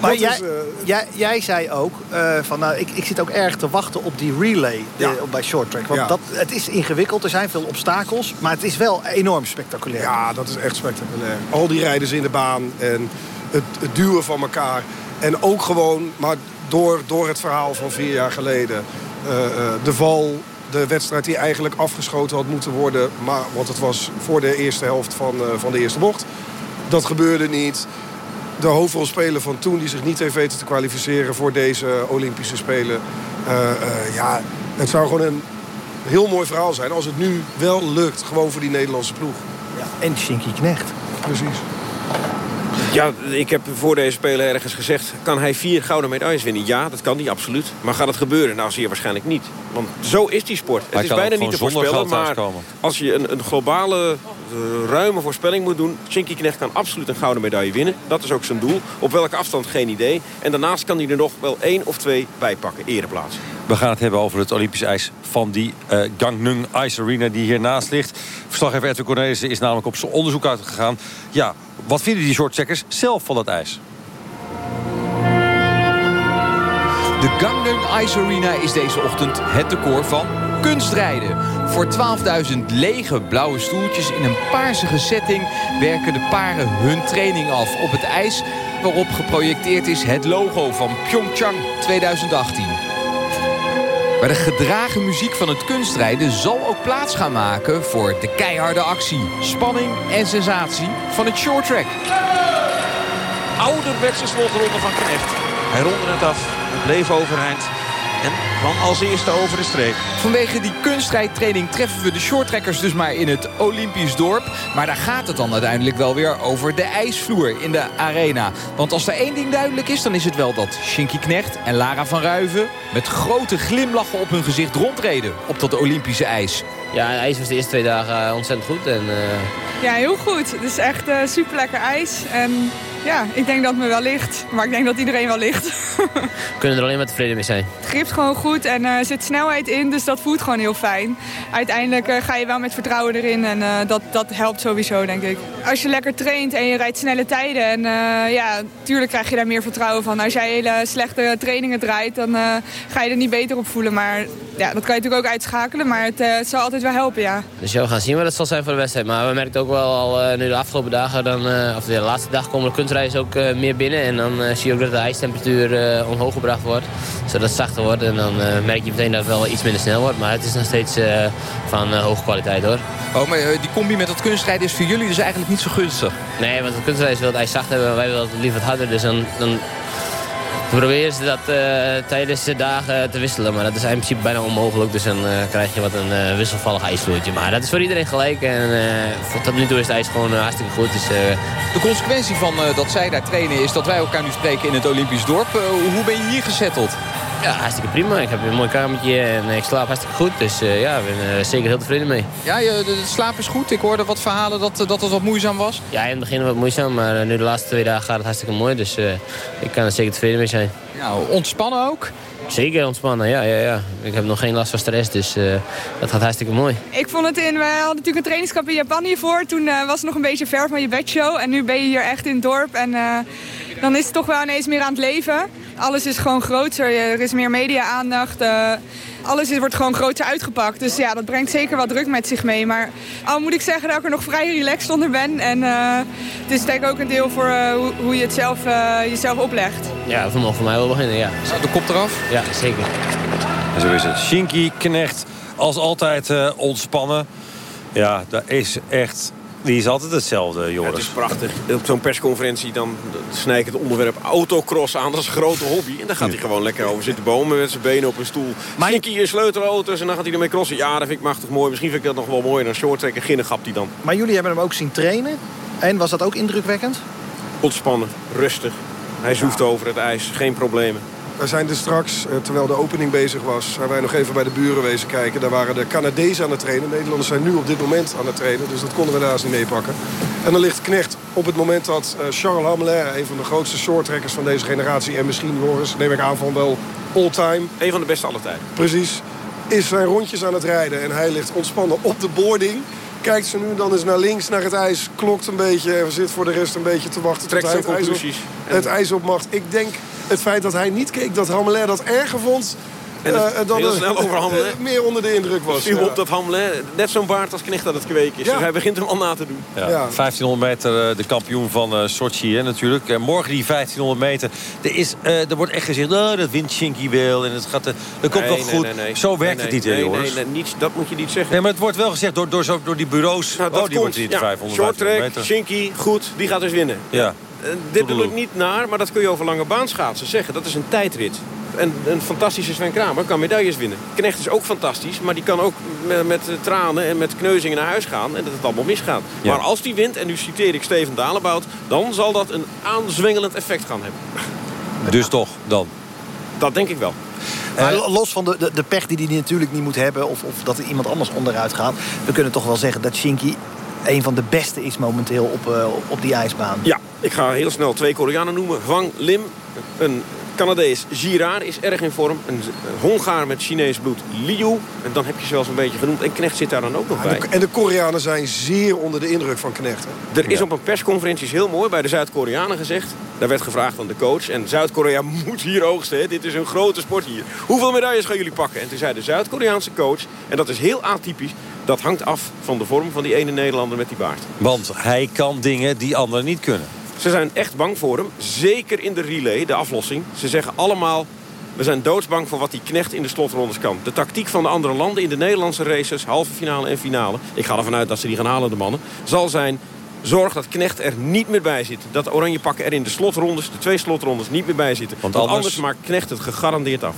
S11: Maar jij, is, uh... jij, jij, zei ook, uh, van, nou, ik, ik zit ook erg te wachten op die relay ja. uh, bij short track. Want ja. dat, het is ingewikkeld, er zijn veel obstakels. Maar het is wel enorm spectaculair.
S30: Ja, dat is echt spectaculair. Al die rijders in de baan en het, het duwen van elkaar. En ook gewoon, maar door, door het verhaal van vier jaar geleden... Uh, de val, de wedstrijd die eigenlijk afgeschoten had moeten worden. Maar, want het was voor de eerste helft van, uh, van de eerste bocht. Dat gebeurde niet. De hoofdrolspeler van toen die zich niet heeft weten te kwalificeren voor deze Olympische Spelen. Uh, uh, ja, het zou gewoon een heel mooi verhaal zijn als het nu wel lukt. Gewoon voor die Nederlandse ploeg.
S11: Ja, en Shinky Knecht.
S30: Precies.
S38: Ja, ik heb voor deze Spelen ergens gezegd... kan hij vier gouden medailles winnen? Ja, dat kan hij, absoluut. Maar gaat het gebeuren? Nou, zeer waarschijnlijk niet. Want zo is die sport.
S29: Hij
S38: het is bijna niet te voorspellen, maar als je een, een globale, uh, ruime voorspelling moet doen... Shinky Knecht kan absoluut een gouden medaille winnen. Dat is ook zijn doel. Op welke afstand, geen idee. En daarnaast kan hij er nog wel één of twee bij pakken. Ereplaats.
S29: We gaan het hebben over het Olympisch ijs van die uh, Gangneung Ice Arena die hiernaast ligt. Verslaggever Edwin Cornelissen is namelijk op zijn onderzoek uitgegaan. Ja, wat vinden die shortcheckers zelf van dat ijs?
S39: De Gangneung Ice Arena is deze ochtend het decor van kunstrijden. Voor 12.000 lege blauwe stoeltjes in een paarsige setting... werken de paren hun training af op het ijs... waarop geprojecteerd is het logo van Pyeongchang 2018. Maar de gedragen muziek van het kunstrijden zal ook plaats gaan maken... voor de keiharde actie, spanning en sensatie van het shorttrack.
S40: Ouderwetse slotronde van Knecht. Hij het af, bleef overeind en kwam als eerste over de streep.
S39: Vanwege die kunstrijdtraining treffen we de shorttrackers dus maar in het Olympisch dorp. Maar daar gaat het dan uiteindelijk wel weer over de ijsvloer in de arena. Want als er één ding duidelijk is, dan is het wel dat Shinky Knecht en Lara van Ruiven... met grote glimlachen op hun gezicht rondreden op dat Olympische ijs.
S41: Ja, het ijs was de eerste twee dagen ontzettend goed. En, uh...
S34: Ja, heel goed. Het is echt uh, super lekker ijs. En ja, ik denk dat het me wel ligt. Maar ik denk dat iedereen wel ligt.
S41: We kunnen er alleen maar tevreden mee zijn.
S34: Het gript gewoon goed en er uh, zit snelheid in, dus dat voelt gewoon heel fijn. Uiteindelijk uh, ga je wel met vertrouwen erin en uh, dat, dat helpt sowieso, denk ik. Als je lekker traint en je rijdt snelle tijden, en ja, tuurlijk krijg je daar meer vertrouwen van. Als jij hele slechte trainingen draait, dan ga je er niet beter op voelen. Maar ja, dat kan je natuurlijk ook uitschakelen, maar het, het zal altijd wel helpen, ja.
S41: Dus we gaan zien wat het zal zijn voor de wedstrijd. Maar we merken ook wel al nu de afgelopen dagen, dan, of de laatste dag komen de kunstreizers ook meer binnen. En dan zie je ook dat de ijstemperatuur omhoog gebracht wordt, zodat het zachter wordt. En dan merk je meteen dat het wel iets minder snel wordt. Maar het is nog steeds van hoge kwaliteit hoor.
S39: Oh, maar die combi met dat kunstrijden is voor jullie dus eigenlijk niet zo gunstig?
S41: Nee, want de kunstrijder wil het ijs zacht hebben, wij willen het liever wat harder. Dus dan, dan proberen ze dat uh, tijdens de dagen te wisselen. Maar dat is in principe bijna onmogelijk. Dus dan uh, krijg je wat een uh, wisselvallig ijsvloertje. Maar dat is voor iedereen gelijk. En tot nu toe is het ijs gewoon hartstikke goed. Dus,
S39: de consequentie van dat zij daar trainen is dat wij elkaar nu spreken in het Olympisch dorp. hoe ben je hier gezetteld?
S41: Ja, hartstikke prima. Ik heb een mooi kamertje en ik slaap hartstikke goed. Dus ja, ik ben zeker heel tevreden mee.
S39: Ja, je, de, slaap is goed. Ik hoorde wat verhalen dat, dat het wat moeizaam was.
S41: Ja, in het begin wat moeizaam. Maar nu de laatste twee dagen gaat het hartstikke mooi. Dus ik kan er zeker tevreden mee zijn.
S39: Ja, ontspannen ook?
S41: Zeker ontspannen, ja, ja, ja. Ik heb nog geen last van stress, dus uh, dat gaat hartstikke mooi.
S34: Ik vond het in, we hadden natuurlijk een trainingskamp in Japan hiervoor. Toen uh, was het nog een beetje ver van je bedshow. En nu ben je hier echt in het dorp en uh, dan is het toch wel ineens meer aan het leven. Alles is gewoon groter, er is meer media-aandacht alles is, wordt gewoon groter uitgepakt. Dus ja, dat brengt zeker wat druk met zich mee. Maar al moet ik zeggen dat ik er nog vrij relaxed onder ben. En uh, het is denk ik ook een deel voor uh, hoe, hoe, je het zelf, uh, jezelf oplegt.
S41: Ja, dat mag voor mij wel beginnen, ja.
S39: De kop eraf?
S41: Ja, zeker.
S29: En zo is het. Shinky Knecht, als altijd ontspannen. Ja, dat is echt die is altijd hetzelfde, Joris.
S38: het is prachtig. Op zo'n persconferentie dan snij ik het onderwerp autocross aan. Dat is een grote hobby. En dan gaat hij gewoon lekker over zitten bomen met zijn benen op een stoel. Maar je sleutelauto's en dan gaat hij ermee crossen. Ja, dat vind ik machtig mooi. Misschien vind ik dat nog wel mooi. Dan short trekken, ginnengapt hij dan.
S11: Maar jullie hebben hem ook zien trainen. En was dat ook indrukwekkend?
S38: Ontspannen, rustig. Hij zoeft over het ijs, geen problemen.
S30: Wij zijn er straks, eh, terwijl de opening bezig was... zijn wij nog even bij de buren wezen kijken. Daar waren de Canadezen aan het trainen. De Nederlanders zijn nu op dit moment aan het trainen. Dus dat konden we daar eens niet meepakken. En dan ligt Knecht op het moment dat uh, Charles Hamelin... een van de grootste shorttrekkers van deze generatie... en misschien, Joris, neem ik aan van wel all-time.
S38: Een van de beste alle tijden.
S30: Precies. Is zijn rondjes aan het rijden. En hij ligt ontspannen op de boarding kijkt ze nu dan eens naar links, naar het ijs. Klokt een beetje en zit voor de rest een beetje te wachten.
S38: Trekt
S30: tot
S38: hij
S30: het ijs, op, het ijs op macht. Ik denk het feit dat hij niet keek dat Hamelin dat erger vond...
S38: En uh, dan heel snel over Hamelin. Uh,
S30: meer onder de indruk was.
S38: Viel ja. op dat Hamelin net zo'n baard als Knecht dat het kweek is. Ja. Dus hij begint hem al na te doen.
S29: Ja. 1500 meter de kampioen van uh, Sochi hè, natuurlijk. morgen die 1500 meter. Er, is, er wordt echt gezegd, oh, dat wint Shinky wel. En het gaat, dat komt
S38: nee,
S29: wel
S38: nee,
S29: goed.
S38: Nee,
S29: Zo werkt het niet, hè, jongens.
S38: Nee, dat moet je niet zeggen.
S29: Nee, maar het wordt wel gezegd door, door, door die bureaus.
S38: Nou,
S29: oh, die
S38: komt,
S29: wordt niet 500
S38: Short track, Shinky, goed, die gaat dus winnen.
S29: Ja.
S38: dit bedoel ik niet naar, maar dat kun je over lange baanschaatsen zeggen. Dat is een tijdrit. En een fantastische Sven Kramer kan medailles winnen. Knecht is ook fantastisch, maar die kan ook met, met tranen en met kneuzingen naar huis gaan. En dat het allemaal misgaat. Ja. Maar als die wint, en nu citeer ik Steven Dalebout... dan zal dat een aanzwengelend effect gaan hebben.
S29: Dus toch, dan?
S38: Dat denk ik wel.
S11: Maar los van de, de, de pech die hij natuurlijk niet moet hebben... Of, of dat er iemand anders onderuit gaat... we kunnen toch wel zeggen dat Shinky een van de beste is momenteel op, uh, op die ijsbaan.
S38: Ja, ik ga heel snel twee Koreanen noemen. Wang Lim, een Canadees Girard is erg in vorm. Een Hongaar met Chinees bloed Liu. En dan heb je ze wel een beetje genoemd. En Knecht zit daar dan ook nog bij.
S30: En de Koreanen zijn zeer onder de indruk van Knecht. Hè?
S38: Er is op een persconferentie heel mooi bij de Zuid-Koreanen gezegd. Daar werd gevraagd aan de coach. En Zuid-Korea moet hier oogsten. Hè? Dit is een grote sport hier. Hoeveel medailles gaan jullie pakken? En toen zei de Zuid-Koreaanse coach. En dat is heel atypisch. Dat hangt af van de vorm van die ene Nederlander met die baard.
S29: Want hij kan dingen die anderen niet kunnen.
S38: Ze zijn echt bang voor hem. Zeker in de relay, de aflossing. Ze zeggen allemaal... We zijn doodsbang voor wat die knecht in de slotrondes kan. De tactiek van de andere landen in de Nederlandse races... halve finale en finale... ik ga ervan uit dat ze die gaan halen, de mannen... zal zijn zorg dat Knecht er niet meer bij zit. Dat Oranje pakken er in de slotrondes, de twee slotrondes, niet meer bij zitten. Want, Want anders... anders maakt Knecht het gegarandeerd af.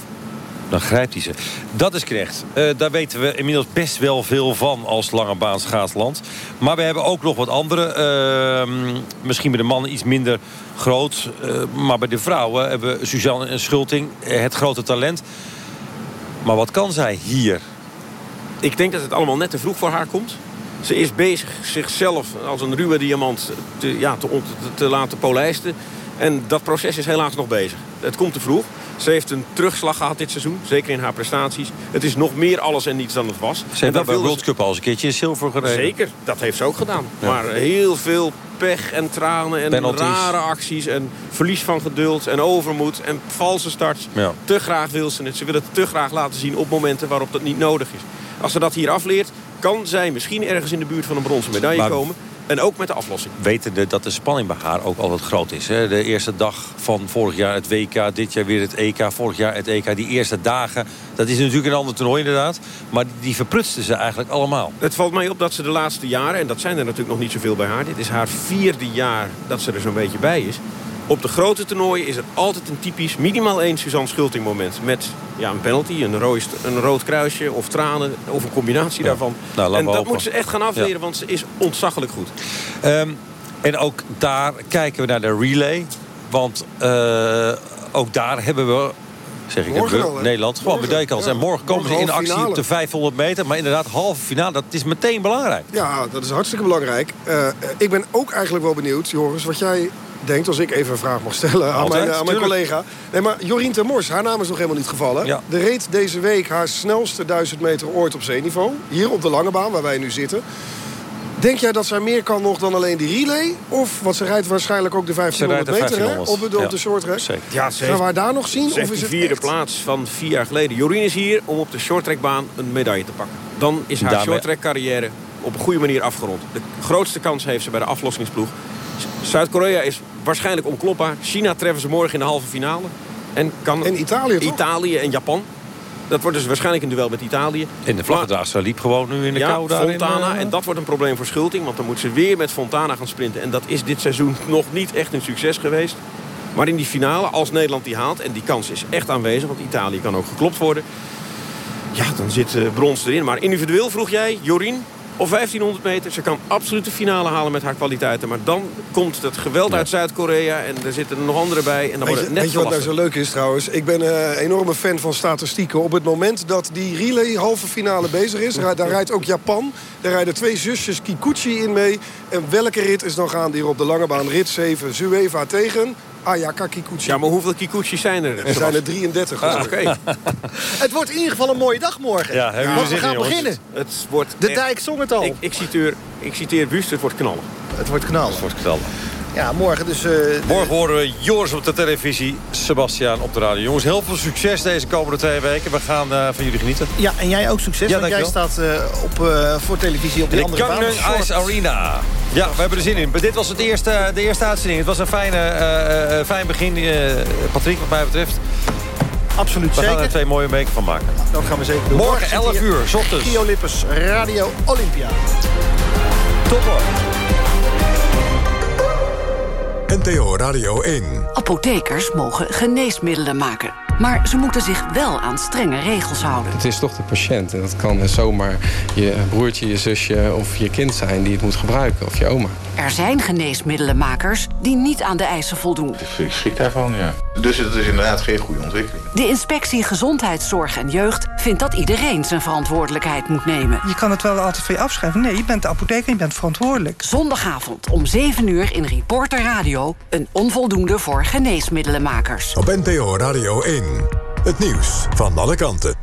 S29: Dan grijpt hij ze. Dat is Knecht. Uh, daar weten we inmiddels best wel veel van als langebaansschaatsland. Maar we hebben ook nog wat andere. Uh, misschien bij de mannen iets minder groot. Uh, maar bij de vrouwen hebben we Suzanne en Schulting eh, het grote talent. Maar wat kan zij hier?
S38: Ik denk dat het allemaal net te vroeg voor haar komt. Ze is bezig zichzelf als een ruwe diamant te, ja, te, te laten polijsten. En dat proces is helaas nog bezig. Het komt te vroeg. Ze heeft een terugslag gehad dit seizoen, zeker in haar prestaties. Het is nog meer alles en niets dan het was.
S29: Ze heeft bij World Cup al eens een keertje in zilver gereden.
S38: Zeker, dat heeft ze ook gedaan.
S29: Ja.
S38: Maar heel veel pech en tranen en
S29: Penalties.
S38: rare acties... en verlies van geduld en overmoed en valse starts.
S29: Ja.
S38: Te graag wil ze het. Ze wil het te graag laten zien op momenten waarop dat niet nodig is. Als ze dat hier afleert, kan zij misschien ergens in de buurt van een bronzen medaille
S29: Maar-
S38: komen. En ook met de aflossing.
S29: Wetende dat de spanning bij haar ook altijd groot is. Hè? De eerste dag van vorig jaar het WK, dit jaar weer het EK, vorig jaar het EK. Die eerste dagen, dat is natuurlijk een ander toernooi inderdaad. Maar die verprutste ze eigenlijk allemaal.
S38: Het valt mij op dat ze de laatste jaren, en dat zijn er natuurlijk nog niet zoveel bij haar... dit is haar vierde jaar dat ze er zo'n beetje bij is... Op de grote toernooien is er altijd een typisch minimaal één Suzanne Schulting moment. Met ja, een penalty, een, rood, een rood kruisje of tranen of een combinatie daarvan.
S29: Nou,
S38: en dat moet ze echt gaan afleren,
S29: Ja.
S38: want ze is ontzaglijk goed.
S29: Ehm, en ook daar kijken we naar de relay. Want eh, ook daar hebben we... Zeg ik
S30: Morgen al?
S29: Nederland gewoon
S30: ja.
S29: En morgen komen
S30: Morgen
S29: ze in actie
S30: finale.
S29: op de 500 meter. Maar inderdaad, halve finale, dat is meteen belangrijk.
S30: Ja, dat is hartstikke belangrijk. Eh, ik ben ook eigenlijk wel benieuwd, Joris, wat jij denkt... als ik even een vraag mag stellen aan
S29: Altijd,
S30: mijn, aan mijn collega. Nee, maar Jorien ten Mors, haar naam is nog helemaal niet gevallen.
S29: Ja.
S30: De reed deze week haar snelste 1000 meter ooit op zeeniveau. Hier op de lange baan, waar wij nu zitten. Denk jij dat zij meer kan nog dan alleen die relay? Of, want ze rijdt waarschijnlijk ook de 1500
S29: rijdt de
S30: meter hè,
S29: 1500.
S30: op, de, op
S29: Ja,
S30: de short track.
S38: Ja, ze
S30: Gaan we haar daar nog zien?
S38: Ze
S30: Of is
S38: de vierde
S30: echt-
S38: plaats van vier jaar geleden. Jorien is hier om op de shorttrackbaan een medaille te pakken. Dan is haar
S29: Daarmee-
S38: shorttrack carrière op een goede manier afgerond. De grootste kans heeft ze bij de aflossingsploeg. Zuid-Korea is waarschijnlijk onklopbaar. China treffen ze morgen in de halve finale. En, kan
S30: En Italië, toch?
S38: Italië en Japan. Dat wordt dus waarschijnlijk een duel met Italië.
S29: En de vlaggedraagster liep gewoon nu in de
S38: ja,
S29: kou daarin.
S38: Fontana.
S29: eh,
S38: En dat wordt een probleem voor Schulting. Want dan moet ze weer met Fontana gaan sprinten. En dat is dit seizoen nog niet echt een succes geweest. Maar in die finale, als Nederland die haalt... en die kans is echt aanwezig, want Italië kan ook geklopt worden... ja, dan zit eh, brons erin. Maar individueel vroeg jij, Jorien, of 1500 meter. Ze kan absoluut de finale halen met haar kwaliteiten. Maar dan komt het geweld uit Zuid-Korea... en er zitten er nog anderen bij. En dan
S30: Weet
S38: wordt
S30: je,
S38: het net
S30: weet je wat nou zo leuk is trouwens? Ik ben een enorme fan van statistieken. Op het moment dat die relay halve finale bezig is... daar rijdt ook Japan. Daar rijden twee zusjes Kikuchi in mee. En welke rit is dan gaande hier op de lange baan? Rit 7, Zueva tegen Ayaka Kikuchi.
S38: Ja, maar hoeveel Kikuchi's zijn er?
S30: Er zijn er 33
S38: Ah.
S11: Het wordt in ieder geval een mooie dag morgen.
S29: Ja, hebben jullie
S11: we
S29: zin in,
S11: gaan beginnen.
S38: Het wordt
S11: De
S38: echt-
S11: dijk zong het al.
S38: Ik, ik, citeer, ik citeer Wust, het wordt knallen.
S11: Het wordt knallen.
S29: Het wordt knallen.
S11: Ja, morgen dus... eh,
S29: Morgen horen we Joris op de televisie, Sebastiaan op de radio. Jongens, heel veel succes deze komende twee weken. We gaan eh, van jullie genieten.
S11: Ja, en jij ook succes,
S29: Ja,
S11: want jij staat eh, op, voor televisie op die
S29: de
S11: andere baan.
S29: Gangnam Ice Arena. Ja, we hebben er zin in. Maar dit was het eerste, de eerste uitzending. Het was een fijne, fijn begin, Patrick, wat mij betreft.
S11: Absoluut
S29: We gaan
S11: zeker.
S29: er twee mooie weken van maken.
S11: Dat gaan we zeker doen.
S29: Morgen
S11: zit
S29: 11
S11: hier
S29: uur, 's ochtends.
S11: Gio Lippers, Radio Olympia.
S29: Tot morgen.
S42: NTO Radio 1.
S8: Apothekers mogen geneesmiddelen maken. Maar ze moeten zich wel aan strenge regels houden.
S43: Het is toch de patiënt. En dat kan zomaar je broertje, je zusje of je kind zijn die het moet gebruiken. Of je oma.
S8: Er zijn geneesmiddelenmakers die niet aan de eisen voldoen.
S44: Ik schrik daarvan, ja. Dus het is inderdaad geen goede ontwikkeling.
S8: De inspectie Gezondheidszorg en Jeugd vindt dat iedereen zijn verantwoordelijkheid moet nemen.
S45: Je kan het wel altijd van je afschrijven. Nee, je bent de apotheker en je bent verantwoordelijk.
S8: Zondagavond om 7 uur in Reporter Radio... een onvoldoende voor geneesmiddelenmakers.
S42: Op NTO Radio 1. Het nieuws van alle kanten.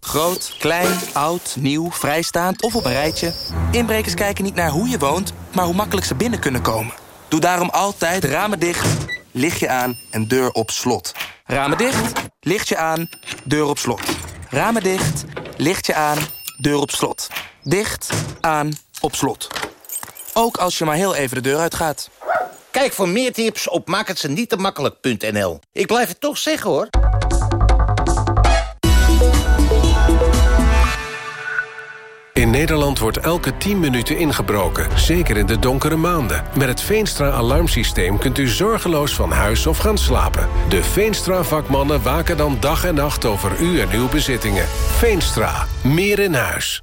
S46: Groot, klein, oud, nieuw, vrijstaand of op een rijtje. Inbrekers kijken niet naar hoe je woont, maar hoe makkelijk ze binnen kunnen komen. Doe daarom altijd ramen dicht, lichtje aan en deur op slot. Ramen dicht, lichtje aan, deur op slot. Ramen dicht, lichtje aan, deur op slot. Dicht, aan, op slot. Ook als je maar heel even de deur uitgaat.
S47: Kijk voor meer tips op maakhetzenietemakkelijk.nl. Ik blijf het toch zeggen, hoor.
S48: In Nederland wordt elke 10 minuten ingebroken, zeker in de donkere maanden. Met het Veenstra-alarmsysteem kunt u zorgeloos van huis of gaan slapen. De Veenstra-vakmannen waken dan dag en nacht over u en uw bezittingen. Veenstra, meer in huis.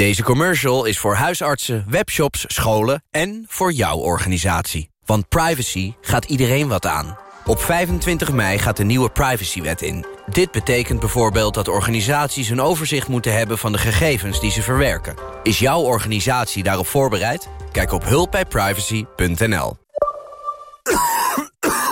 S12: Deze commercial is voor huisartsen, webshops, scholen en voor jouw organisatie. Want privacy gaat iedereen wat aan. Op 25 mei gaat de nieuwe privacywet in. Dit betekent bijvoorbeeld dat organisaties een overzicht moeten hebben van de gegevens die ze verwerken. Is jouw organisatie daarop voorbereid? Kijk op hulpbijprivacy.nl.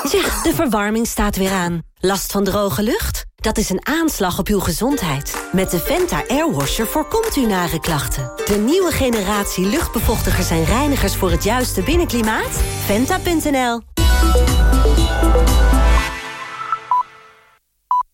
S49: Zeg, de verwarming staat weer aan. Last van droge lucht? Dat is een aanslag op uw gezondheid. Met de Venta Airwasher voorkomt u nare klachten. De nieuwe generatie luchtbevochtigers en reinigers voor het juiste binnenklimaat? Venta.nl